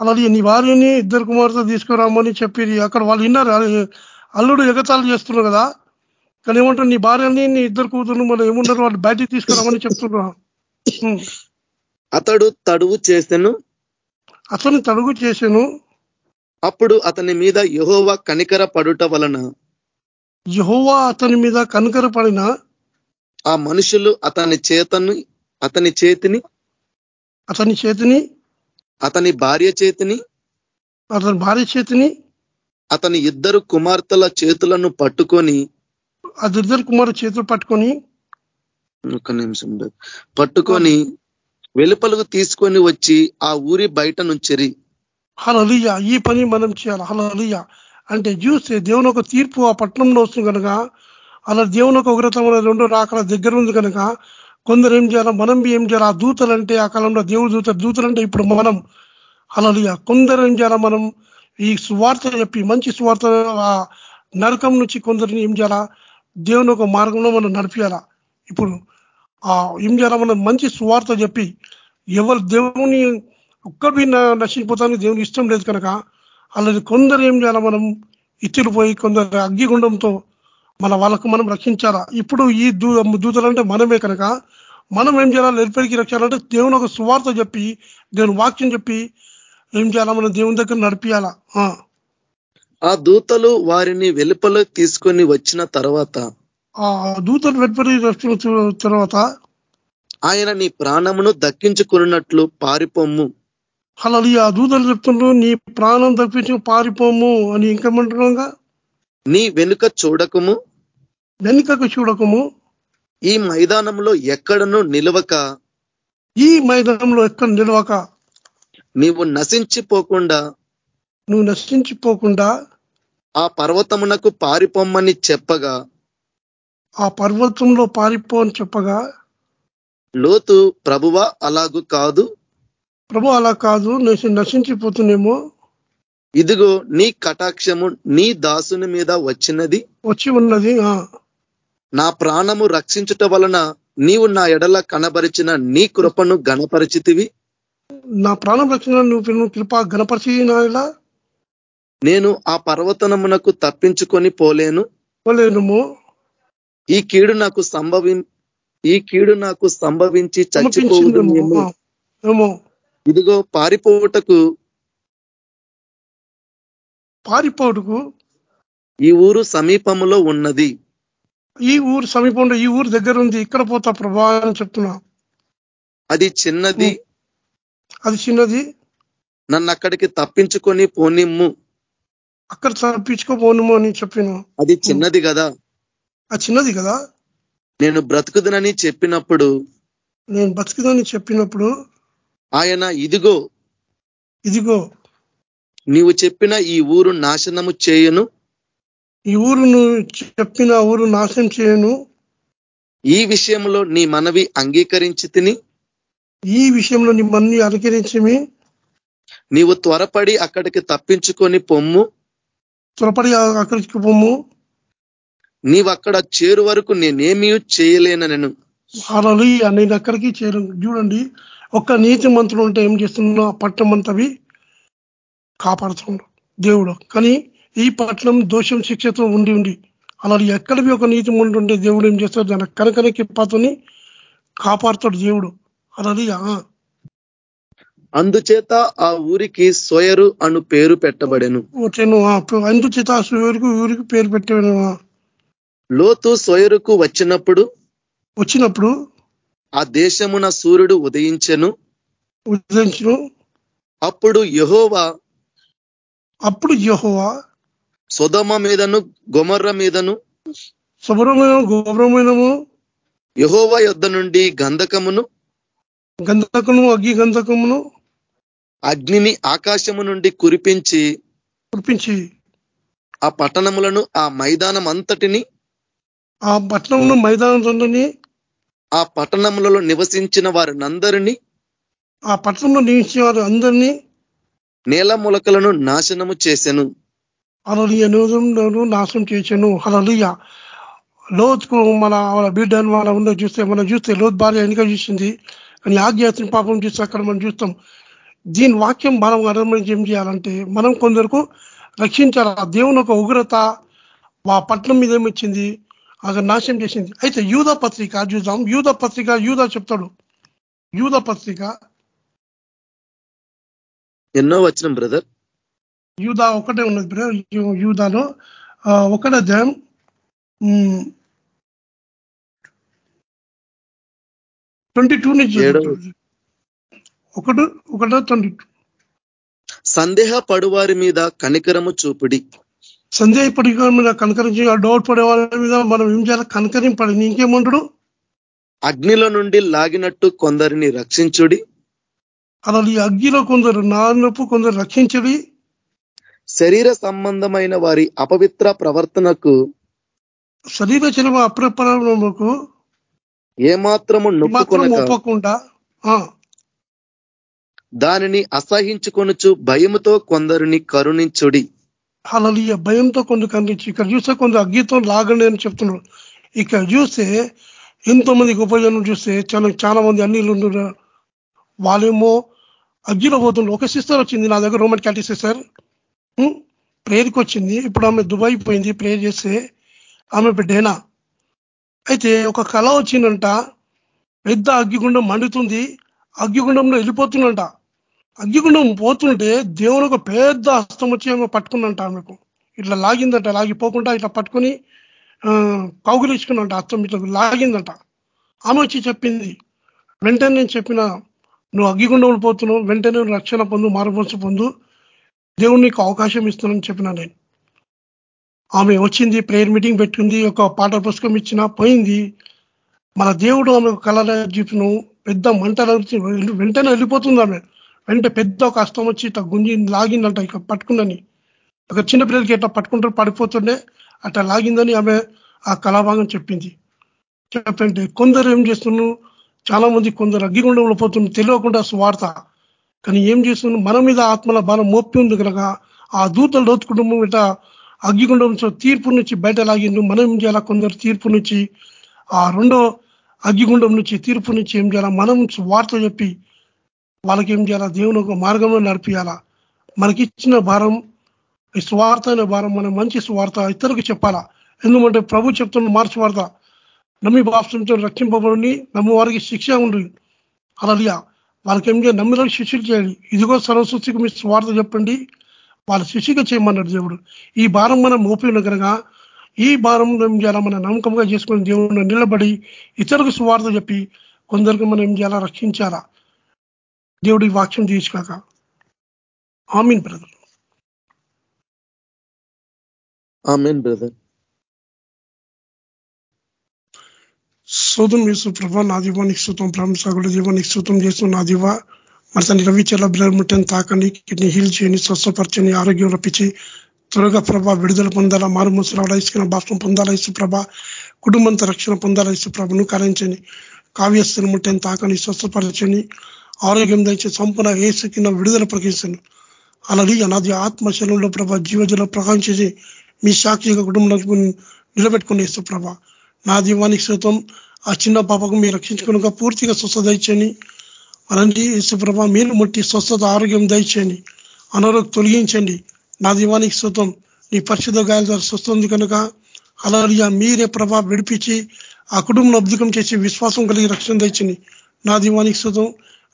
[SPEAKER 1] అలాగే నీ భార్యని ఇద్దరు కుమార్తె తీసుకురామని చెప్పి అక్కడ వాళ్ళు విన్నారు అల్లుడు ఎగతాలు చేస్తున్నారు కదా. కానీ ఏమంటారు నీ భార్యని నీ ఇద్దరు కూతురు మనం ఏమున్నారు వాళ్ళు బయటికి తీసుకురామని చెప్తున్నారు
[SPEAKER 2] అతడు తడువు చేసెను?
[SPEAKER 1] అతను తడుగు చేశాను
[SPEAKER 2] అప్పుడు అతని మీద యహోవా కనికర పడుట వలన?
[SPEAKER 1] యహోవా అతని మీద కనుకర పడిన?
[SPEAKER 2] ఆ మనుషులు అతని చేతను అతని చేతిని?
[SPEAKER 1] అతని చేతిని?
[SPEAKER 2] అతని భార్య చేతిని?
[SPEAKER 1] అతని భార్య చేతిని?
[SPEAKER 2] అతని ఇద్దరు కుమార్తెల చేతులను పట్టుకొని
[SPEAKER 1] అదిద్దరు కుమారు చేతులు పట్టుకొని
[SPEAKER 2] ఒక నిమిషం. పట్టుకొని వెలుపలకు తీసుకొని వచ్చి ఆ ఊరి బయట నుంచిరి.
[SPEAKER 1] హలలియ ఈ పని మనం చేయాలి హలలియ అంటే చూస్తే దేవుని ఒక తీర్పు ఆ పట్టణంలో వస్తుంది కనుక అలా దేవుని ఒక ఉగ్రత రెండు రాకల దగ్గర ఉంది కనుక కొందరు ఏం చేయాలి మనం ఏం చేయాలి ఆ దూతలు అంటే ఆ కాలంలో దేవుడు దూత దూతలు అంటే ఇప్పుడు మనం. హలలియ కొందరు ఏం చేయాలా మనం ఈ సువార్త చెప్పి మంచి సువార్త ఆ నరకం నుంచి కొందరిని ఏం చేయాలా దేవుని ఒక మార్గంలో మనం నడిపియాలా? ఇప్పుడు ఆ ఏం చేయాలా మనం మంచి సువార్త చెప్పి ఎవరు దేవుని ఒక్కరి నశించిపోతానికి దేవుని ఇష్టం లేదు కనుక అలాగే కొందరు ఏం చేయాలా మనం? ఇచ్చిలు పోయి కొందరు అగ్గిగుండంతో మన వాళ్ళకు మనం రక్షించాలా? ఇప్పుడు ఈ దూ దూతలంటే మనమే కనుక మనం ఏం చేయాలా? ఎప్పటికీ రక్షాలంటే దేవుని ఒక సువార్త చెప్పి దేవుని వాక్యం చెప్పి ఏం చేయాలా? మనం దేవుని దగ్గర నడిపియాలా? ఆ.
[SPEAKER 2] దూతలు వారిని వెలుపల తీసుకొని వచ్చిన తర్వాత
[SPEAKER 1] ఆ దూతలు వెలుపలి తర్వాత
[SPEAKER 2] ఆయన నీ ప్రాణమును దక్కించుకున్నట్లు పారిపోమ్ము.
[SPEAKER 1] అలా ఆ దూతలు చెప్తుండ్రు నీ ప్రాణం తప్పించి పారిపోము అని ఇంకేమంటున్నాగా
[SPEAKER 2] నీ వెనుక చూడకము?
[SPEAKER 1] వెనుకకు చూడకము?
[SPEAKER 2] ఈ మైదానంలో ఎక్కడను నిలవక?
[SPEAKER 1] ఈ మైదానంలో ఎక్కడ నిలవక?
[SPEAKER 2] నీవు నశించిపోకుండా
[SPEAKER 1] నువ్వు నశించిపోకుండా
[SPEAKER 2] ఆ పర్వతమునకు పారిపోమ్మని చెప్పగా
[SPEAKER 1] ఆ పర్వతంలో పారిపో అని చెప్పగా
[SPEAKER 2] లోతు ప్రభువా అలాగు కాదు?
[SPEAKER 1] ప్రభు అలా కాదు నేను నశించిపోతున్నామో
[SPEAKER 2] ఇదిగో నీ కటాక్షము నీ దాసుని మీద వచ్చినది?
[SPEAKER 1] వచ్చి ఉన్నది
[SPEAKER 2] నా ప్రాణము రక్షించుట వలన నీవు నా ఎడల కనబరిచిన నీ కృపను గణపరిచితివి
[SPEAKER 1] నా ప్రాణం రక్షణ నువ్వు నువ్వు కృప గణపరిచినా
[SPEAKER 2] నేను ఆ పర్వతనమునకు తప్పించుకొని పోలేను.
[SPEAKER 1] పోలేనుము.
[SPEAKER 2] ఈ కీడు నాకు సంభవి ఈ కీడు నాకు సంభవించి
[SPEAKER 1] ఏమో.
[SPEAKER 2] ఇదిగో పారిపోవుటకు
[SPEAKER 1] పారిపోటుకు
[SPEAKER 2] ఈ ఊరు సమీపములో ఉన్నది.
[SPEAKER 1] ఈ ఊరు సమీపంలో ఈ ఊరు దగ్గర ఉంది ఇక్కడ పోతా ప్రభా అని చెప్తున్నా.
[SPEAKER 2] అది చిన్నది.
[SPEAKER 1] అది చిన్నది.
[SPEAKER 2] నన్ను అక్కడికి తప్పించుకొని పోనిమ్ము.
[SPEAKER 1] అక్కడ తప్పించుకోపోను అని చెప్పాను.
[SPEAKER 2] అది చిన్నది కదా.
[SPEAKER 1] అది చిన్నది కదా.
[SPEAKER 2] నేను బ్రతుకుదనని చెప్పినప్పుడు
[SPEAKER 1] నేను బతుకుదని చెప్పినప్పుడు
[SPEAKER 2] ఆయన ఇదిగో
[SPEAKER 1] ఇదిగో
[SPEAKER 2] నీవు చెప్పిన ఈ ఊరు నాశనము చేయను.
[SPEAKER 1] ఈ ఊరు నువ్వు చెప్పిన ఊరు నాశనం చేయను.
[SPEAKER 2] ఈ విషయంలో నీ మనవి అంగీకరించి తిని
[SPEAKER 1] ఈ విషయంలో నిమ్మన్ని అనుకరించి
[SPEAKER 2] నీవు త్వరపడి అక్కడికి తప్పించుకొని పొమ్ము.
[SPEAKER 1] త్వరపడి అక్కడికి పొమ్ము
[SPEAKER 2] నీవు అక్కడ చేరు వరకు నేనేమీ చేయలేనను
[SPEAKER 1] అలలు నేను అక్కడికి చేరు చూడండి. ఒక్క నీతి మంత్రులు ఉంటే ఏం చేస్తున్నా? పట్టణం అంతవి కాపాడుతుండ్రు దేవుడు. కానీ ఈ పట్టణం దోషం శిక్షతో ఉండి ఉండి. అలా ఎక్కడికి ఒక నీతి మంత్రులు ఉంటే దేవుడు ఏం చేస్తాడు? దాని కనకన కిప్పతని కాపాడుతాడు దేవుడు. అలా
[SPEAKER 2] అందుచేత ఆ ఊరికి సొయరు అను పేరు పెట్టబడెను.
[SPEAKER 1] అందుచేత ఊరికి పేరు పెట్టాను
[SPEAKER 2] లోతు సొయరుకు వచ్చినప్పుడు
[SPEAKER 1] వచ్చినప్పుడు
[SPEAKER 2] ఆ దేశమున సూర్యుడు ఉదయించెను.
[SPEAKER 1] ఉదయించను.
[SPEAKER 2] అప్పుడు యహోవా
[SPEAKER 1] అప్పుడు యహోవా
[SPEAKER 2] సొదమ మీదను గొమర్ర మీదను
[SPEAKER 1] శుభ్రమైన గోబ్రమైనము
[SPEAKER 2] యహోవా యొద్ద నుండి గంధకమును
[SPEAKER 1] గంధకము అగ్గి గంధకమును
[SPEAKER 2] అగ్నిని ఆకాశము నుండి కురిపించి
[SPEAKER 1] కురిపించి
[SPEAKER 2] ఆ పట్టణములను ఆ మైదానం అంతటిని
[SPEAKER 1] ఆ పట్టణంలో మైదానంలోని
[SPEAKER 2] ఆ పట్టణములలో నివసించిన వారినందరినీ
[SPEAKER 1] ఆ పట్టణంలో నిలిచిన వారు అందరినీ
[SPEAKER 2] నేల మొలకలను నాశనము చేసెను.
[SPEAKER 1] అలలియ నాశనం చేశాను అలలియ. లోతుకు మన వాళ్ళ బిడ్డను వాళ్ళ ఉన్న చూస్తే మనం చూస్తే లోత్ భార్య ఎన్నిక చూసింది. కానీ ఆజ్ఞాసిన పాపం చూస్తే అక్కడ మనం చూస్తాం. దీని వాక్యం మనం అర్థం ఏం చేయాలంటే మనం కొందరకు రక్షించాలి? ఆ దేవుని ఒక ఉగ్రత ఆ పట్నం మీద ఏమొచ్చింది? అక్కడ నాశనం చేసింది. అయితే యూధ పత్రిక చూద్దాం. యూధ పత్రిక యూధ చెప్తాడు. యూధ పత్రిక.
[SPEAKER 2] ఎన్నో వచ్చిన బ్రదర్?
[SPEAKER 1] యూధ ఒకటే ఉన్నది బ్రదర్. యూధాలో ఒకటే అధ్యాయం. ట్వంటీ టూ నుంచి. ఒకటి ఒకటో టూ
[SPEAKER 2] సందేహ పడువారి మీద కనికరము చూపుడి.
[SPEAKER 1] సందేహపడి మీద కనకరించి ఆ డౌట్ పడే వాళ్ళ మీద మనం ఏం చేయాలి? కనకరింపడి ఇంకేమంటాడు
[SPEAKER 2] అగ్నిలో నుండి లాగినట్టు కొందరిని రక్షించుడి.
[SPEAKER 1] అలా ఈ అగ్గిలో కొందరు నాన్నపు కొందరు రక్షించడి.
[SPEAKER 2] శరీర సంబంధమైన వారి అపవిత్ర ప్రవర్తనకు
[SPEAKER 1] శరీర చలమ అప్రపరముకు
[SPEAKER 2] ఏమాత్రము
[SPEAKER 1] ఆ,
[SPEAKER 2] దానిని అసహించుకొనుచు భయముతో కొందరిని కరుణించుడి.
[SPEAKER 1] అలా భయంతో కొందరు కనిపించి ఇక్కడ చూస్తే కొందరు అగ్గితో లాగండి అని చెప్తున్నాడు ఇక్కడ చూస్తే ఎంతో మందికి ఉపయోగం చూస్తే చాలా చాలా మంది అన్ని వాళ్ళేమో అగ్గిలో పోతుండ్రు. ఒక సిస్టర్ వచ్చింది నా దగ్గర రోమన్ క్యాటీ సిస్టర్ ప్రేయర్కి వచ్చింది. ఇప్పుడు ఆమె దుబాయ్ పోయింది. ప్రేయర్ చేస్తే ఆమె బిడ్డేనా అయితే ఒక కళ వచ్చిందంట. పెద్ద అగ్గిగుండం మండుతుంది. అగ్గిగుండంలో వెళ్ళిపోతుందంట. అగ్గిగుండం పోతుంటే దేవుని ఒక పెద్ద హస్తం వచ్చి ఆమె పట్టుకుందంట ఆమెకు. ఇట్లా లాగిందంట లాగిపోకుండా ఇట్లా పట్టుకొని ఆ, అస్తం ఇట్లా లాగిందంట. ఆమె వచ్చి చెప్పింది వెంటనే నేను చెప్పిన నువ్వు అగ్గిగుండంలో పోతున్నావు వెంటనే నువ్వు రక్షణ పొందు మారుమనసు పొందు దేవుడు నీకు అవకాశం ఇస్తున్నానని చెప్పిన నేను. ఆమె వచ్చింది ప్రేయర్ మీటింగ్ పెట్టుకుంది ఒక పాట పుస్తకం ఇచ్చిన పోయింది. మన దేవుడు ఆమె కళ జీపును పెద్ద మంటలు వెంటనే వెళ్ళిపోతుంది ఆమె. వెంట పెద్ద ఒక అస్తం వచ్చి ఇట్లా గుంజి లాగిందంట ఇక పట్టుకుందని. ఒక చిన్న పిల్లలకి ఇట్లా పట్టుకుంటారు పడిపోతుండే అట్లా లాగిందని ఆమె ఆ కళాభాగం చెప్పింది. చెప్పంటే కొందరు ఏం చేస్తున్నారు? చాలా మంది కొందరు అగ్గిగుండంలో పోతున్నారు తెలియకుండా స్వార్థ కానీ ఏం చేస్తున్నారు? మన మీద ఆత్మల బలం మోపి ఉంది కనుక ఆ దూతలు లోతు కుటుంబం ఇట్లా అగ్గిగుండం తీర్పు నుంచి బయట లాగిండు మనం ఏం చేయాలా? కొందరు తీర్పు నుంచి ఆ రెండో అగ్గిగుండం నుంచి తీర్పు నుంచి ఏం చేయాలా? మనం వార్త చెప్పి వాళ్ళకి ఏం చేయాలా? దేవుని ఒక మార్గంలో నడిపియాలా? మనకిచ్చిన భారం ఈ స్వార్థ అనే భారం మనం మంచి స్వార్థ ఇతరులకు చెప్పాలా? ఎందుకంటే ప్రభు చెప్తున్న మార్చి వార్త నమ్మి బాప్సంతో రక్షింపబడి నమ్ము వారికి శిక్ష ఉంది అలలియా వాళ్ళకి ఏం చేయాలి? నమ్మిన శిష్యులు చేయాలి. ఇదిగో సర్వసృష్టికి మీ స్వార్థ చెప్పండి. వాళ్ళ శిష్యుగా చేయమన్నాడు దేవుడు. ఈ భారం మనం మోపిన కనుక ఈ భారం ఏం చేయాలా? మనం నమ్మకంగా చేసుకుని దేవుడిని నిలబడి ఇతరులకు స్వార్థ చెప్పి కొందరికి మనం ఏం చేయాలా? రక్షించాలా? దేవుడి వాక్యం తీసుకోక ఆమీన్ బ్రదర్.
[SPEAKER 2] Amen brother.
[SPEAKER 1] శోధం యేసు ప్రభా నా దీవానికి శుతం బ్రహ్మసాగుడు దీవానికి శుతం చేస్తున్న నా దివా. మరి తన రవిచల బ్లడ్ ముట్టని తాకండి కిడ్నీ హీల్ చేయని స్వస్థపరచని ఆరోగ్యం రప్పించి. త్వరగా ప్రభా విడుదల పొందాలా మారు ముసలాడ ఇసుకున్న బాష్పం పొందాలా ఇసు ప్రభ. కుటుంబంతో రక్షణ పొందాలా ఇసు ప్రభను కరించని కావ్యస్తుని ముట్టని తాకని స్వస్థపరచని ఆరోగ్యం దయచి సంపూర్ణ ఏసు కింద విడుదల ప్రకటిస్తాను అలాగే నాది ఆత్మశలంలో ప్రభ జీవజల ప్రకాశించి మీ సాక్షిగా కుటుంబంలో నిలబెట్టుకుని ఇస్తూ ప్రభా. నా దీవానికి శృతం ఆ చిన్న పాపకు మీరు రక్షించుకుని పూర్తిగా స్వస్థ దయచేయని అలాంటి యేసుప్రభ మీరు ముట్టి స్వస్థత ఆరోగ్యం దయచేయండి. అనారోగ్యం తొలగించండి. నా దీవానికి శృతం నీ పరిశుద్ధ గాయాల ద్వారా స్వస్థంది కనుక అలాగే మీరే ప్రభా విడిపించి ఆ కుటుంబం అబ్దికం చేసి విశ్వాసం కలిగి రక్షణ తెచ్చింది నా దీవానికి శృతం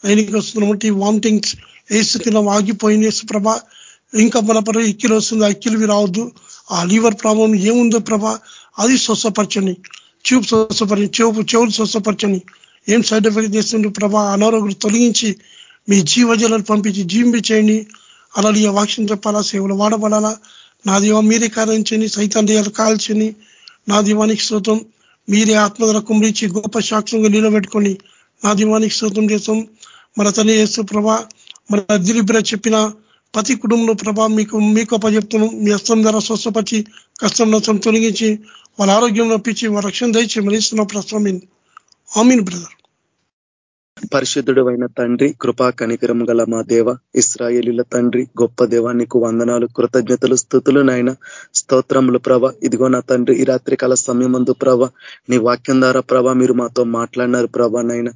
[SPEAKER 1] ఆయనకి వస్తున్న బట్టి వామిటింగ్స్. ఏసు ఆగిపోయిన ప్రభ ఇంకా మన పర ఇక్కిలు వస్తుంది ఆ రావద్దు. ఆ లీవర్ ప్రాబ్లం ఏముందో ప్రభ అది స్వస్థపరచండి. చూపు స్వస్థపరచండి చెవు చెవులు స్వస్థపరచండి. ఏం సైడ్ ఎఫెక్ట్ చేస్తుండ్రు ప్రభా అనారోగ్యం తొలగించి మీ జీవజలను పంపించి జీవించేయండి అలాగే వాక్యం చెప్పాలా సేవలు వాడబడాలా. నా దీవా మీరే కారించండి సైతాన్ దేయాలు కాల్చని నా దీవానికి శ్రోతం మీరే ఆత్మధర కుమరించి గొప్ప సాక్ష్యంగా నిలబెట్టుకొని నా దీవానికి శ్రోతం చేస్తాం. మన తల్లి యేసు ప్రభా మన దిలీపుర చెప్పిన ప్రతి కుటుంబంలో ప్రభా మీకు మీకు చెప్తున్నాం మీ అస్తం ధర స్వస్థపరిచి కష్టం నష్టం తొలగించి వాళ్ళ ఆరోగ్యం నొప్పించి వాళ్ళ రక్షణ దయచి మరిస్తున్న ప్రస్తుతం ఆమీన్ బ్రదర్.
[SPEAKER 2] పరిశుద్ధుడు అయిన తండ్రి కృపా కనికరం గల మా దేవ ఇస్రాయేలీల తండ్రి గొప్ప దేవా నీకు వందనాలు కృతజ్ఞతలు స్థుతులు నాయన. స్తోత్రములు ప్రభ ఇదిగో నా తండ్రి ఈ రాత్రి కాల సమయమందు ప్రభ నీ వాక్యం ద్వారా ప్రభ మీరు మాతో మాట్లాడినారు ప్రభ నాయన.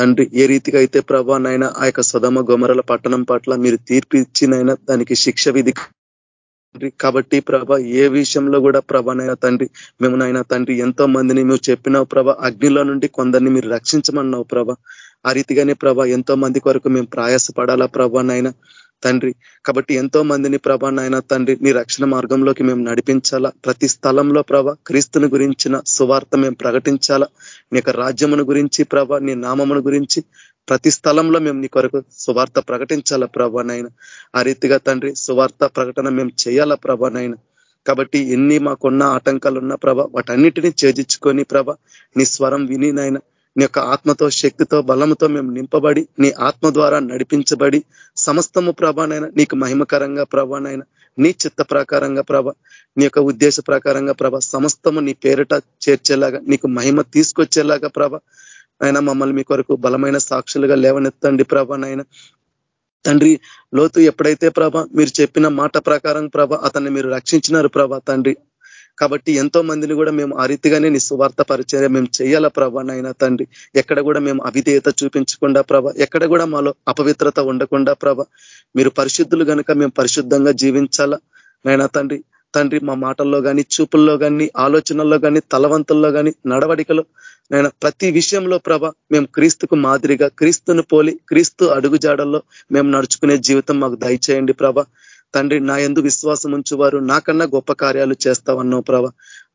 [SPEAKER 2] తండ్రి ఏ రీతిగా అయితే ప్రభా నాయన ఆ యొక్క సుధమ గొమరల పట్టణం పట్ల మీరు తీర్పు ఇచ్చినైనా దానికి శిక్ష విధి కాబట్టి ప్రభ ఏ విషయంలో కూడా ప్రభనైనా తండ్రి మేము నాయన తండ్రి ఎంతో మందిని మేము చెప్పినావు ప్రభ అగ్నిలో నుండి కొందరిని మీరు రక్షించమన్నావు ప్రభ. ఆ రీతిగానే ప్రభ ఎంతో మంది కొరకు మేము ప్రయాసపడాలా ప్రభ నాయన తండ్రి. కాబట్టి ఎంతో మందిని ప్రభా నాయన తండ్రి నీ రక్షణ మార్గంలోకి మేము నడిపించాలా. ప్రతి స్థలంలో ప్రభ క్రీస్తుని గురించిన సువార్త మేము ప్రకటించాలా. నీ యొక్క రాజ్యమును గురించి ప్రభ నీ నామమును గురించి ప్రతి స్థలంలో మేము నీ కొరకు సువార్త ప్రకటించాలా ప్రభా నాయన. ఆ రీతిగా తండ్రి సువార్త ప్రకటన మేము చేయాలా ప్రభా నాయన. కాబట్టి ఎన్ని మాకున్న ఆటంకాలు ఉన్న ప్రభ వాటన్నిటినీ ఛేదించుకొని ప్రభ నీ స్వరం విని నాయన నీ యొక్క ఆత్మతో శక్తితో బలముతో మేము నింపబడి నీ ఆత్మ ద్వారా నడిపించబడి సమస్తము ప్రభానైనా నీకు మహిమకరంగా ప్రభానైనా నీ చిత్త ప్రకారంగా ప్రభ నీ యొక్క ఉద్దేశ ప్రకారంగా ప్రభ సమస్తము నీ పేరిట చేర్చేలాగా నీకు మహిమ తీసుకొచ్చేలాగా ప్రభ ఆయన మమ్మల్ని మీ కొరకు బలమైన సాక్షులుగా లేవనెత్తండి ప్రభ నాయన తండ్రి లోతు ఎప్పుడైతే ప్రభ మీరు చెప్పిన మాట ప్రకారం ప్రభ అతన్ని మీరు రక్షించినారు ప్రభ తండ్రి. కాబట్టి ఎంతో మందిని కూడా మేము ఆ రీతిగానే నీ సువార్త పరిచయం మేము చేయాలా ప్రభా నాయన తండ్రి? ఎక్కడ కూడా మేము అవిధేయత చూపించకుండా ప్రభ ఎక్కడ కూడా మాలో అపవిత్రత ఉండకుండా ప్రభ మీరు పరిశుద్ధులు కనుక మేము పరిశుద్ధంగా జీవించాలా నాయన తండ్రి? తండ్రి మా మాటల్లో కానీ చూపుల్లో కానీ ఆలోచనల్లో కానీ తలవంతుల్లో కానీ నడవడికలో నేను ప్రతి విషయంలో ప్రభ మేము క్రీస్తుకు మాదిరిగా క్రీస్తును పోలి క్రీస్తు అడుగుజాడల్లో మేము నడుచుకునే జీవితం మాకు దయచేయండి ప్రభ. తండ్రి నా ఎందు విశ్వాసం ఉంచువారు. నాకన్నా గొప్ప కార్యాలు చేస్తావన్నావు ప్రభ.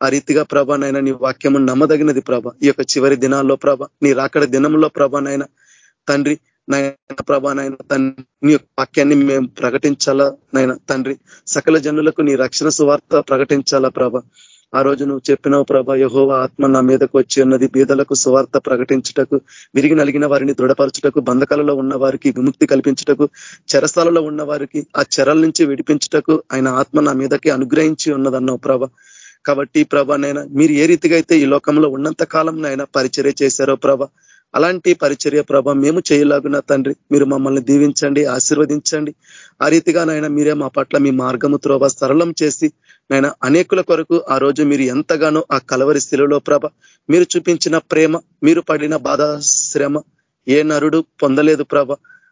[SPEAKER 2] ఆ రీతిగా ప్రభ నైనా నీ వాక్యము నమ్మదగినది ప్రభ. ఈ యొక్క చివరి దినాల్లో ప్రభ నీ రాకడ దినంలో ప్రభ నైనా తండ్రి నాయన ప్రభా నాయన నీ వాక్యాన్ని మేము ప్రకటించాలా నాయన తండ్రి. సకల జనులకు నీ రక్షణ సువార్త ప్రకటించాలా ప్రభ. ఆ రోజు నువ్వు చెప్పినావు ప్రభ యహోవ ఆత్మ నా మీదకు వచ్చి ఉన్నది బీదలకు సువార్త ప్రకటించుటకు విరిగి నలిగిన వారిని దృఢపరచుటకు బంధకాలలో ఉన్న వారికి విముక్తి కల్పించుటకు చెరసాలలో ఉన్న వారికి ఆ చెరల నుంచి విడిపించుటకు ఆయన ఆత్మ నా మీదకి అనుగ్రహించి ఉన్నదన్నావు ప్రభ. కాబట్టి ప్రభ నైనా మీరు ఏ రీతిగా అయితే ఈ లోకంలో ఉన్నంత కాలం నైనా పరిచర్య చేశారో ప్రభ అలాంటి పరిచర్య ప్రభ మేము చేయలాగున తండ్రి మీరు మమ్మల్ని దీవించండి ఆశీర్వదించండి. ఆ రీతిగా నాయన మీరే మా పట్ల మీ మార్గము త్రోవ సరళం చేసి నాయన అనేకుల కొరకు ఆ రోజు మీరు ఎంతగానో ఆ కలవరి స్థితిలో ప్రభ మీరు చూపించిన ప్రేమ మీరు పడిన బాధ శ్రమ ఏ నరుడు పొందలేదు ప్రభ.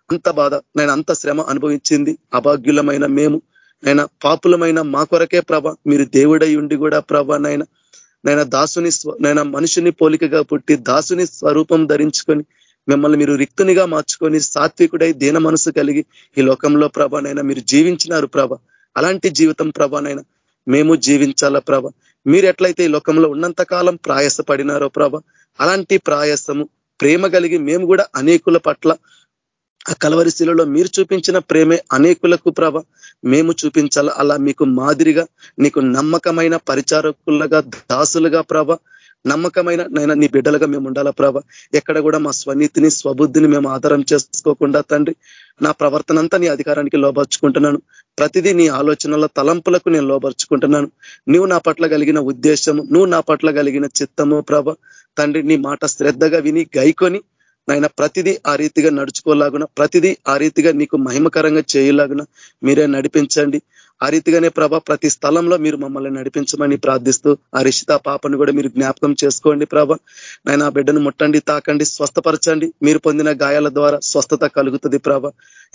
[SPEAKER 2] అంత బాధ నేను అంత శ్రమ అనుభవించింది అభాగ్యులమైన మేము. నైనా పాపులమైన మా కొరకే ప్రభ మీరు దేవుడై ఉండి కూడా ప్రభ నైనా నైనా దాసుని నైనా మనుషుని పోలికగా పుట్టి దాసుని స్వరూపం ధరించుకొని మిమ్మల్ని మీరు రిక్తునిగా మార్చుకొని సాత్వికుడై దీన మనసు కలిగి ఈ లోకంలో ప్రభానైనా మీరు జీవించినారు ప్రభ. అలాంటి జీవితం ప్రభానైనా మేము జీవించాలా ప్రభ. మీరు ఎట్లయితే ఈ లోకంలో ఉన్నంత కాలం ప్రయాసపడినారో ప్రభ అలాంటి ప్రయాసము ప్రేమ కలిగి మేము కూడా అనేకుల పట్ల ఆ కలవరిశిలలో మీరు చూపించిన ప్రేమే అనేకులకు ప్రభ మేము చూపించాల? అలా మీకు మాదిరిగా నీకు నమ్మకమైన పరిచారకులుగా దాసులుగా ప్రభ నమ్మకమైన నైనా నీ బిడ్డలుగా మేము ఉండాలా ప్రభ? ఎక్కడ కూడా మా స్వనీతిని స్వబుద్ధిని మేము ఆధారం చేసుకోకుండా తండ్రి నా ప్రవర్తన అంతా నీ అధికారానికి లోపరుచుకుంటున్నాను ప్రతిదీ నీ ఆలోచనల తలంపులకు నేను లోపరుచుకుంటున్నాను నువ్వు నా పట్ల కలిగిన ఉద్దేశము నువ్వు నా పట్ల కలిగిన చిత్తము ప్రభ తండ్రి నీ మాట శ్రద్ధగా విని గైకొని నాయన ప్రతిదీ ఆ రీతిగా నడుచుకోలాగున ప్రతిదీ ఆ రీతిగా నీకు మహిమకరంగా చేయలాగున మీరే నడిపించండి. ఆ రీతిగానే ప్రభా ప్రతి స్థలంలో మీరు మమ్మల్ని నడిపించమని ప్రార్థిస్తూ ఆ రిషిత పాపను కూడా మీరు జ్ఞాపకం చేసుకోండి ప్రభా. నాయన బిడ్డను ముట్టండి తాకండి స్వస్థపరచండి. మీరు పొందిన గాయాల ద్వారా స్వస్థత కలుగుతుంది ప్రభ.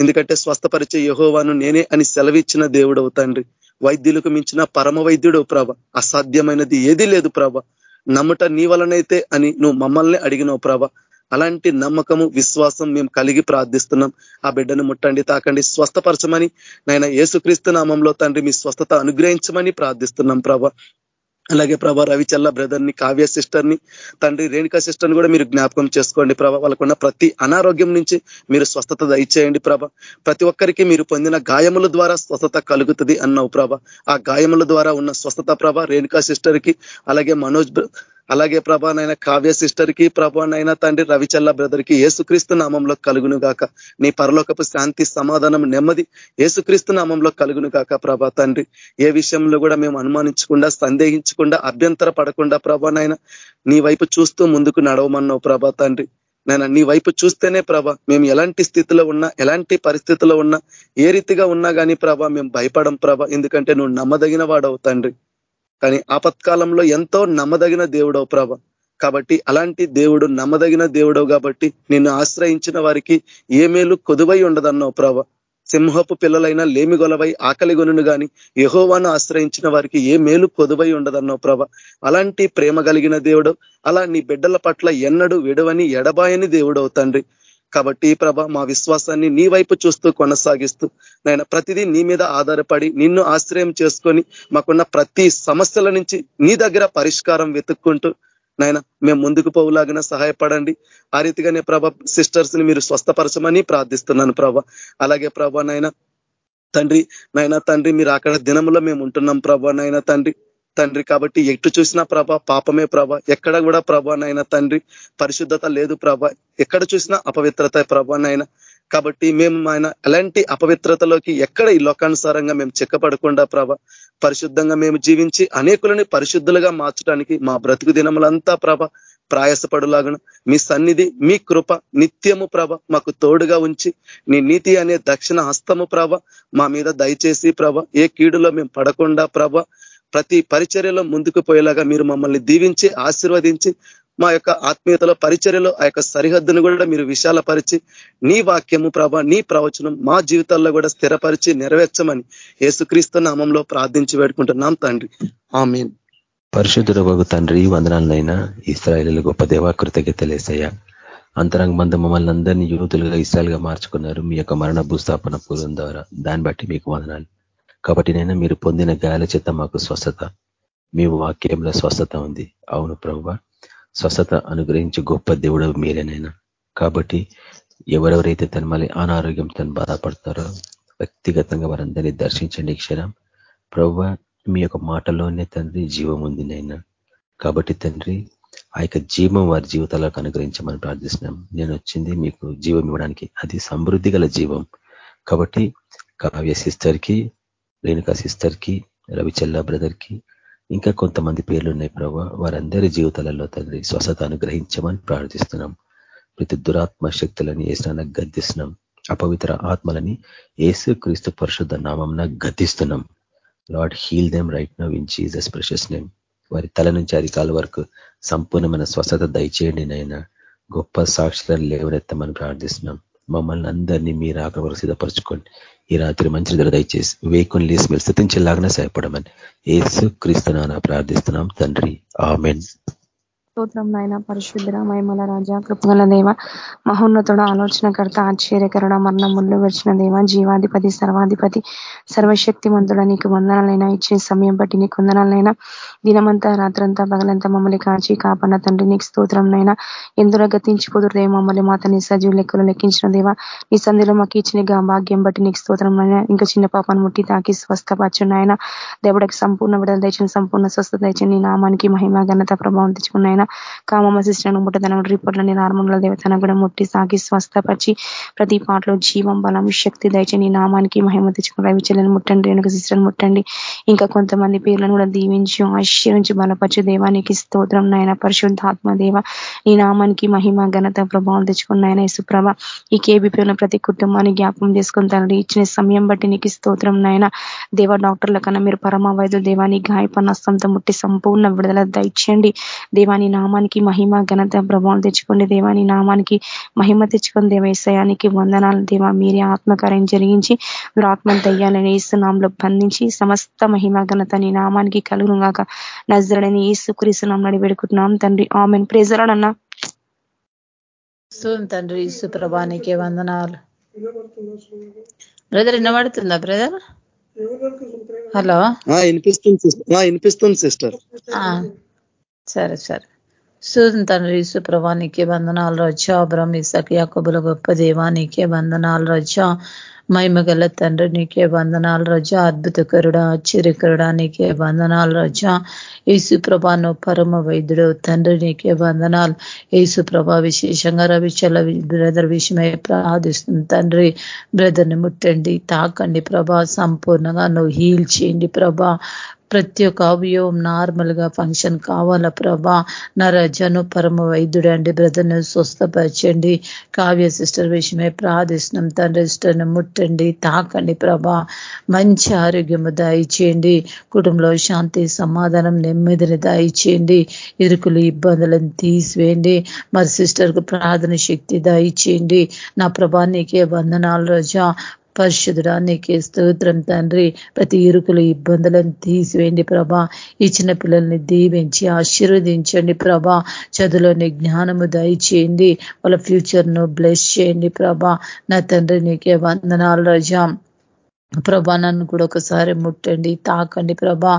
[SPEAKER 2] ఎందుకంటే స్వస్థపరిచే యహోవాను నేనే అని సెలవిచ్చిన దేవుడు తండ్రి. వైద్యులకు మించిన పరమ వైద్యుడు ప్రభ. అసాధ్యమైనది ఏదీ లేదు ప్రభ. నమ్ముట నీ వలనైతే అని నువ్వు మమ్మల్ని అడిగినావు ప్రభ. అలాంటి నమ్మకము విశ్వాసం మేము కలిగి ప్రార్థిస్తున్నాం. ఆ బిడ్డను ముట్టండి తాకండి స్వస్థపరచమని నాయన యేసుక్రీస్తు నామంలో తండ్రి మీ స్వస్థత అనుగ్రహించమని ప్రార్థిస్తున్నాం ప్రభ. అలాగే ప్రభా రవిచల్ల బ్రదర్ని కావ్య సిస్టర్ని తండ్రి రేణుకా సిస్టర్ని కూడా మీరు జ్ఞాపకం చేసుకోండి ప్రభ. వాళ్ళకున్న ప్రతి అనారోగ్యం నుంచి మీరు స్వస్థత దయచేయండి ప్రభ. ప్రతి ఒక్కరికి మీరు పొందిన గాయముల ద్వారా స్వస్థత కలుగుతుంది అన్నావు ప్రభ. ఆ గాయముల ద్వారా ఉన్న స్వస్థత ప్రభ రేణుకా సిస్టర్కి అలాగే మనోజ్ అలాగే ప్రభానైనా కావ్య సిస్టర్కి ప్రభానైనా తండ్రి రవిచల్ల బ్రదర్కి ఏసుక్రీస్తు నామంలో కలుగును గాక నీ పరలోకపు శాంతి సమాధానం నెమ్మది ఏసుక్రీస్తు నామంలో కలుగును గాక ప్రభా తండ్రి. ఏ విషయంలో కూడా మేము అనుమానించకుండా సందేహించకుండా అభ్యంతర పడకుండా ప్రభానైనా నీ వైపు చూస్తూ ముందుకు నడవమన్నావు ప్రభా తండ్రి. నేను నీ వైపు చూస్తేనే ప్రభ మేము ఎలాంటి స్థితిలో ఉన్నా ఎలాంటి పరిస్థితిలో ఉన్నా ఏ రీతిగా ఉన్నా కానీ ప్రభ మేము భయపడం ప్రభ. ఎందుకంటే నువ్వు నమ్మదగిన వాడవు తండ్రి. కానీ ఆపత్కాలంలో ఎంతో నమ్మదగిన దేవుడవు ప్రభ. కాబట్టి అలాంటి దేవుడు నమ్మదగిన దేవుడవు కాబట్టి నిన్ను ఆశ్రయించిన వారికి ఏ మేలు కొదువై ఉండదన్నావు ప్రభ. సింహపు పిల్లలైనా లేమిగొలవై ఆకలి గొనును గాని యహోవాను ఆశ్రయించిన వారికి ఏ మేలు కొదువై ఉండదన్నావు ప్రభ. అలాంటి ప్రేమ కలిగిన దేవుడు అలా నీ బిడ్డల పట్ల ఎన్నడు విడవని ఎడబాయని దేవుడవు తండ్రి. కాబట్టి ప్రభ మా విశ్వాసాన్ని నీ వైపు చూస్తూ కొనసాగిస్తూ నాయన ప్రతిదీ నీ మీద ఆధారపడి నిన్ను ఆశ్రయం చేసుకొని మాకున్న ప్రతి సమస్యల నుంచి నీ దగ్గర పరిష్కారం వెతుక్కుంటూ నాయన మేము ముందుకు పోవులాగిన సహాయపడండి. ఆ రీతిగానే ప్రభ సిస్టర్స్ని మీరు స్వస్థపరచమని ప్రార్థిస్తున్నాను ప్రభ. అలాగే ప్రభ నాయన తండ్రి నాయన తండ్రి మీరు అక్కడ దినంలో మేము ఉంటున్నాం ప్రభ నాయన తండ్రి. తండ్రి. కాబట్టి ఎటు చూసినా ప్రభ పాపమే ప్రభ. ఎక్కడ కూడా ప్రభ నైనా తండ్రి పరిశుద్ధత లేదు ప్రభ. ఎక్కడ చూసినా అపవిత్రత ప్రభ నైనా కాబట్టి మేము ఆయన ఎలాంటి అపవిత్రతలోకి ఎక్కడ ఈ లోకానుసారంగా మేము చెక్కపడకుండా ప్రభ పరిశుద్ధంగా మేము జీవించి అనేకులని పరిశుద్ధులుగా మార్చడానికి మా బ్రతుకు దినములంతా ప్రభ ప్రయాసపడులాగను మీ సన్నిధి మీ కృప నిత్యము ప్రభ మాకు తోడుగా ఉంచి నీ నీతి అనే దక్షిణ హస్తము ప్రభ మా మీద దయచేసి ప్రభ ఏ కీడులో మేము పడకుండా ప్రభ ప్రతి పరిచర్యలో ముందుకు పోయేలాగా మీరు మమ్మల్ని దీవించి ఆశీర్వదించి మా యొక్క ఆత్మీయతలో పరిచర్యలో ఆ యొక్క సరిహద్దును కూడా మీరు విశాలపరిచి నీ వాక్యము ప్రభ నీ ప్రవచనం మా జీవితాల్లో కూడా స్థిరపరిచి నెరవేర్చమని యేసుక్రీస్తు నామంలో ప్రార్థించి వేడుకుంటున్నాం తండ్రి. ఆమె
[SPEAKER 4] పరిశుద్ధుడు వగు తండ్రి వందనాలనైనా ఇస్రాయలు గొప్ప దేవా కృతజ్ఞతలేసయ్యా. అంతరంగ మంద మమ్మల్ని అందరినీ యూతులుగా ఇస్రాయల్గా మార్చుకున్నారు. మీ యొక్క మరణ భూస్థాపన పూర్వం ద్వారా దాన్ని బట్టి మీకు వందనాలు. కాబట్టి నైనా మీరు పొందిన గాయాల చేత మాకు స్వస్థత. మీ వాక్యంలో స్వస్థత ఉంది. అవును ప్రభు స్వస్థత అనుగ్రహించి గొప్ప దేవుడు మీరేనైనా కాబట్టి ఎవరెవరైతే తన మళ్ళీ అనారోగ్యం తను బాధపడతారో వ్యక్తిగతంగా వారందరినీ దర్శించండి క్షణం. ప్రభు మీ యొక్క మాటలోనే తండ్రి జీవం ఉంది నైనా. కాబట్టి తండ్రి ఆ యొక్క జీవం వారి జీవితాలకు అనుగ్రహించమని ప్రార్థిస్తున్నాం. నేను వచ్చింది మీకు జీవం ఇవ్వడానికి. అది సమృద్ధి జీవం. కాబట్టి కావ్య సిస్టర్కి రేణుకా సిస్టర్కి రవిచల్ల బ్రదర్కి ఇంకా కొంతమంది పేర్లు ఉన్నాయి ప్రభావ వారందరి జీవితాలలో తండ్రి స్వస్థత అనుగ్రహించమని ప్రార్థిస్తున్నాం. ప్రతి దురాత్మ శక్తులని ఏసున గద్దిస్తున్నాం. అపవిత్ర ఆత్మలని ఏసు క్రీస్తు పరిశుద్ధ నామంన గద్దిస్తున్నాం. Lord heal them right now in Jesus precious name. వారి తల నుంచి అధికాల వరకు సంపూర్ణమైన స్వస్థత దయచేయండి నైనా గొప్ప సాక్షులను లేవనెత్తమని ప్రార్థిస్తున్నాం. మమ్మల్ని అందరినీ మీరు ఆకవరకు సిద్ధపరచుకోండి. ఈ రాత్రి మంచి నిద్ర దయచేసి వేకుని లేసి మీరు స్థితించేలాగానే సహాయపడమని ఏసు క్రీస్తునాన ప్రార్థిస్తున్నాం. తండ్రి ఆమెన్.
[SPEAKER 5] స్తోత్రం నాయన పరిశుద్ధ మహిమల రాజా కృపగల దేవ మహోన్నతుడు ఆలోచనకర్త ఆశ్చర్యకరణ మరణ ముళ్ళు వచ్చిన దేవ జీవాధిపతి సర్వాధిపతి సర్వశక్తి మంతుడ నీకు వందనాలైనా ఇచ్చే సమయం బట్టి నీకు వందనాలైనా. దినమంతా రాత్రంతా పగలంతా మమ్మల్ని కాచి కాపాడిన తండ్రి నీకు స్తోత్రం నైనా ఎందులో గతించిపోదురుదే మమ్మల్ని మాత నీ సజీవ లెక్కలు లెక్కించిన దేవ. నీ సంధిలో మాకు ఇచ్చిన భాగ్యం బట్టి నీకు స్తోత్రం అయినా ఇంకా చిన్న పాపను ముట్టి తాకి స్వస్థపరచున్నాయన. దేవుడికి సంపూర్ణ విడుదల తెచ్చిన సంపూర్ణ స్వస్థత తెచ్చిన నీ నామానికి మహిమ ఘనత ప్రభావం తెచ్చుకున్నాయన. ఆయన కామమ్మ సిస్టర్ ముట్టదనం రిపోర్ట్లని నార్మల్ దేవతను కూడా ముట్టి సాగి స్వస్థపరిచి ప్రతి పాటలో జీవం బలం శక్తి దయచని నామానికి మహిమ తెచ్చుకుని రవిచలను ముట్టండి రేణుక సిస్టర్ని ముట్టండి. ఇంకా కొంతమంది పేర్లను కూడా దీవించి ఆశ్చర్యించి బలపరచు దేవానికి స్తోత్రం. నాయన పరిశుద్ధాత్మ దేవ నీ నామానికి మహిమ ఘనత ప్రభావం తెచ్చుకున్న ఆయన యశుప్రభ ఈ కేబీపీలో ప్రతి కుటుంబాన్ని జ్ఞాపం చేసుకుని తండ్రి ఇచ్చిన సమయం బట్టి నీకు స్తోత్రం. నాయన దేవ డాక్టర్ల కన్నా మీరు పరమ వైద్యు దేవాన్ని గాయపనస్తంతో ముట్టి సంపూర్ణ విడుదల దయచేయండి. దేవాని నామానికి మహిమ ఘనత ప్రభావం తెచ్చుకోండి దేవాని నామానికి మహిమ తెచ్చుకొని దేవసయానికి వందనాలు దేవా. మీరే ఆత్మకార్యం జరిగించి మీరు ఆత్మను దయ్యాలని నామంలో బంధించి సమస్త మహిమ ఘనత నీ నామానికి కలుగుగాక నజరడని ఏసు నామని నడిపెడుకుంటున్నాం తండ్రి ఆమెన్. ప్రేజరాడన్నా
[SPEAKER 3] తండ్రి ఈసు ప్రభానికి వందనాలు. బ్రదర్ వినబడుతుందా బ్రదర్? హలో.
[SPEAKER 2] వినిపిస్తుంది సిస్టర్.
[SPEAKER 3] సరే సరే. సూర్యుని తండ్రి సుప్రభానికే వందనాలు రచ్చా అబ్రహ్మ ఇసక్ యాకబుల గొప్ప దేవానికే వందనాలు రజా. మైమగల తండ్రి నీకే వందనాలు రజా. అద్భుతకరుడా ఆశ్చర్యకరుడా నీకే వందనాలు రజా. ఏసుప్రభాను పరమ వైద్యుడు. తండ్రి నీకే వందనాలు. ఏసుప్రభ విశేషంగా రవిచల బ్రదర్ విషయమై ప్రార్థిస్తుంది. తండ్రి బ్రదర్ని ముట్టండి తాకండి ప్రభా. సంపూర్ణంగా నువ్వు హీల్ చేయండి ప్రభా. ప్రతి ఒక్క అవయవం నార్మల్గా ఫంక్షన్ కావాలా ప్రభా? నా రజను పరమ వైద్యుడండి బ్రదర్ని స్వస్థపరచండి. కావ్య సిస్టర్ విషయమే ప్రార్థిస్తున్నాం. తండ్రి సిస్టర్ని ముట్టండి తాకండి ప్రభా. మంచి ఆరోగ్యము దయచేయండి. కుటుంబంలో శాంతి సమాధానం నెమ్మదిని దయచేయండి. ఇరుకులు ఇబ్బందులను తీసివేయండి. మరి సిస్టర్కు ప్రార్థన శక్తి దయచేయండి. నా ప్రభా నీకే వందనాలు రజా. పరిశుద్ధుడా నీకే స్తోత్రం తండ్రి. ప్రతి ఇరుకులు ఇబ్బందులను తీసివేయండి ప్రభా. ఈ చిన్న పిల్లల్ని దీవించి ఆశీర్వదించండి ప్రభా. చదువులోని జ్ఞానము దయచేయండి. వాళ్ళ ఫ్యూచర్ను బ్లెస్ చేయండి ప్రభా. నా తండ్రి నీకే వందనాలు రజా. ప్రభా నన్ను కూడా ఒకసారి ముట్టండి తాకండి ప్రభా.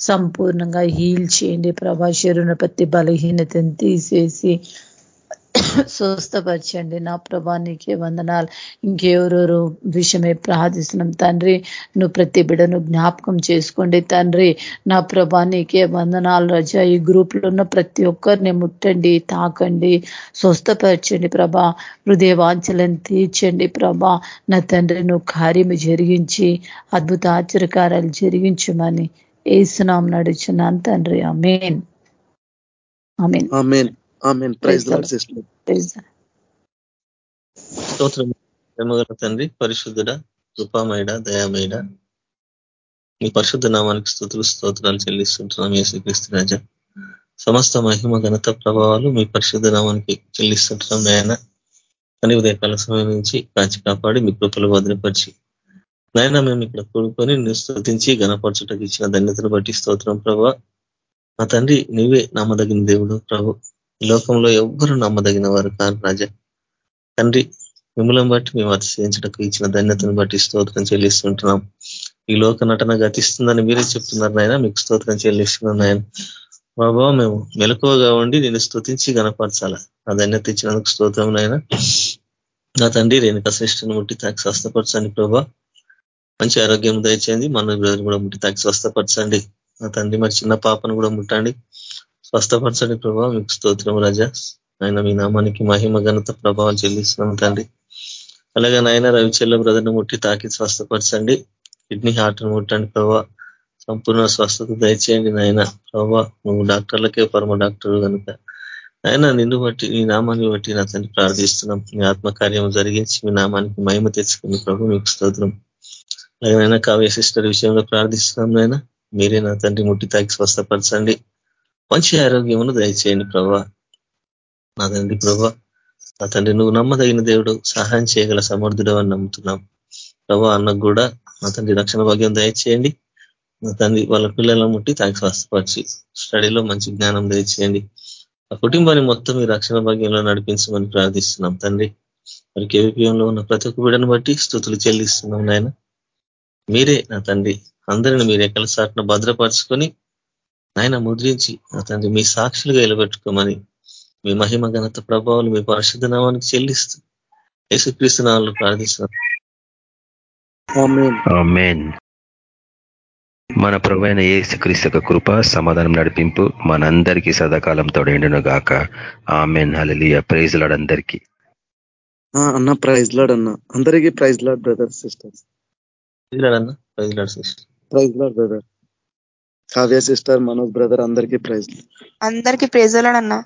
[SPEAKER 3] సంపూర్ణంగా హీల్ చేయండి ప్రభా. శరీర ప్రతి బలహీనతను తీసేసి స్వస్థపరచండి. నా ప్రభా నీకే వందనాలు. ఇంకెవరెవరు విషయమే ప్రార్థిస్తున్నాం. తండ్రి నువ్వు ప్రతి బిడను జ్ఞాపకం చేసుకోండి. తండ్రి నా ప్రభా నీకే వందనాలు. రజ ఈ గ్రూప్లో ఉన్న ప్రతి ఒక్కరిని ముట్టండి తాకండి స్వస్థపరచండి ప్రభా. హృదయ వాంఛలను తీర్చండి ప్రభా. నా తండ్రి నువ్వు కార్యము జరిగించి అద్భుత ఆశ్చర్యకారాలు జరిగించమని ఏసునాం నడుచున్నాను తండ్రి. అమేన్ అమేన్
[SPEAKER 6] తండ్రి పరిశుద్ధుడ కృపామయడ దయామయడ. మీ పరిశుద్ధ నామానికి స్థుతులు స్తోత్రాలు చెల్లిస్తుంటున్నాం యేసుక్రీస్తు రాజ. సమస్త మహిమ ఘనత ప్రభావాలు మీ పరిశుద్ధ నామానికి చెల్లిస్తుంటున్నాం నాయన. అని ఉదయకాల సమయం నుంచి కాచి కాపాడి మీ కృపలు భద్రపరిచి. నాయన మేము ఇక్కడ కూడుకొని స్థుతించి గణపరచుటకు ఇచ్చిన ధన్యతను బట్టి స్తోత్రం ప్రభా. మా తండ్రి నీవే నమ్మదగిన దేవుడు ప్రభు. లోకంలో ఎవ్వరు నమ్మదగిన వారు కాదు రాజా. తండ్రి మిమ్మల్ని బట్టి మేము అతిశయించడానికి ఇచ్చిన ధన్యతను బట్టి స్తోత్రం చెల్లిస్తుంటున్నాం. ఈ లోక నటన గతిస్తుందని మీరే చెప్తున్నారు నాయన. మీకు స్తోత్రం చెల్లిస్తున్నాం నాయన. బాబా మేము మెలకువగా ఉండి నేను స్తుతించి గనపరచాల ఆ ధన్యత ఇచ్చినందుకు స్తోత్రం నాయన. నా తండ్రి రేణుక శ్రేష్ఠను ముట్టి తాకి స్వస్థపరచండి ప్రభా. మంచి ఆరోగ్యం దయచేయండి. మన బ్రదర్ కూడా ముట్టి తాకి స్వస్థపరచండి. నా తండ్రి మరి చిన్న పాపను కూడా ముట్టండి. స్వస్థపరచండి ప్రభావ మీకు స్తోత్రం రాజా. ఆయన మీ నామానికి మహిమ ఘనత ప్రభావాలు చెల్లిస్తున్నాం తండ్రి. అలాగే నాయన రవిచెల్ల బ్రదర్ని ముట్టి తాకి స్వస్థపరచండి. కిడ్నీ హార్ట్ను ముట్టండి ప్రభావ సంపూర్ణ స్వస్థత దయచేయండి నాయన. ప్రభావ నువ్వు డాక్టర్లకే పరమ డాక్టర్ కనుక ఆయన నిన్ను బట్టి నీ నామాన్ని బట్టి నా తండ్రి ప్రార్థిస్తున్నాం. మీ ఆత్మకార్యం జరిగించి మీ నామానికి మహిమ తెచ్చుకుని ప్రభు మీకు స్తోత్రం. అలాగే కావ్య సిస్టర్ విషయంలో ప్రార్థిస్తున్నాం నాయన. మీరే నా తండ్రి ముట్టి తాకి స్వస్థపరచండి. మంచి ఆరోగ్యమును దయచేయండి ప్రభా. నా తండ్రి ప్రభా నా తండ్రి నువ్వు నమ్మదగిన దేవుడు సహాయం చేయగల సమర్థుడు అని నమ్ముతున్నాం. ప్రభా అన్నకు కూడా నా తండ్రి రక్షణ భాగ్యం దయచేయండి. నా తండ్రి వాళ్ళ పిల్లలను ముట్టి తాకి స్వస్థపరిచి స్టడీలో మంచి జ్ఞానం దయచేయండి. ఆ కుటుంబాన్ని మొత్తం మీ రక్షణ భాగ్యంలో నడిపించమని ప్రార్థిస్తున్నాం తండ్రి. మరి కేవీపీఎంలో ఉన్న ప్రతి ఒక్క బిడను బట్టి స్థుతులు చెల్లిస్తున్నాం నాయన. మీరే నా తండ్రి. అందరిని మీరు ఎక్కడ సాటున భద్రపరుచుకొని ఆయన ముద్రించి నా తండ్రి మీ సాక్షులుగా నిలబెట్టుకోమని మీ మహిమ ఘనత ప్రభావాలు మీ పరిశుద్ధ నామానికి చెల్లిస్తూ యేసుక్రీస్తు నామాలను ప్రార్థిస్తున్నాం.
[SPEAKER 4] మన ప్రభైన ఏసుక్రీస్తు కృప సమాధానం నడిపింపు మనందరికీ సదాకాలం తోడేండును గాక. ఆమెన్. హలియ ప్రైజ్ లాడ్ అందరికీ.
[SPEAKER 2] అన్న ప్రైజ్ లాడ్ అన్న. అందరికీ ప్రైజ్ లాడ్ బ్రదర్ సిస్టర్స్.
[SPEAKER 6] అన్న. Praise lord sister.
[SPEAKER 2] Praise lord brother. Kavya sister Manoj brother అందరికీ ప్రైజ్.
[SPEAKER 5] అందరికీ ప్రైజ్ అన్నా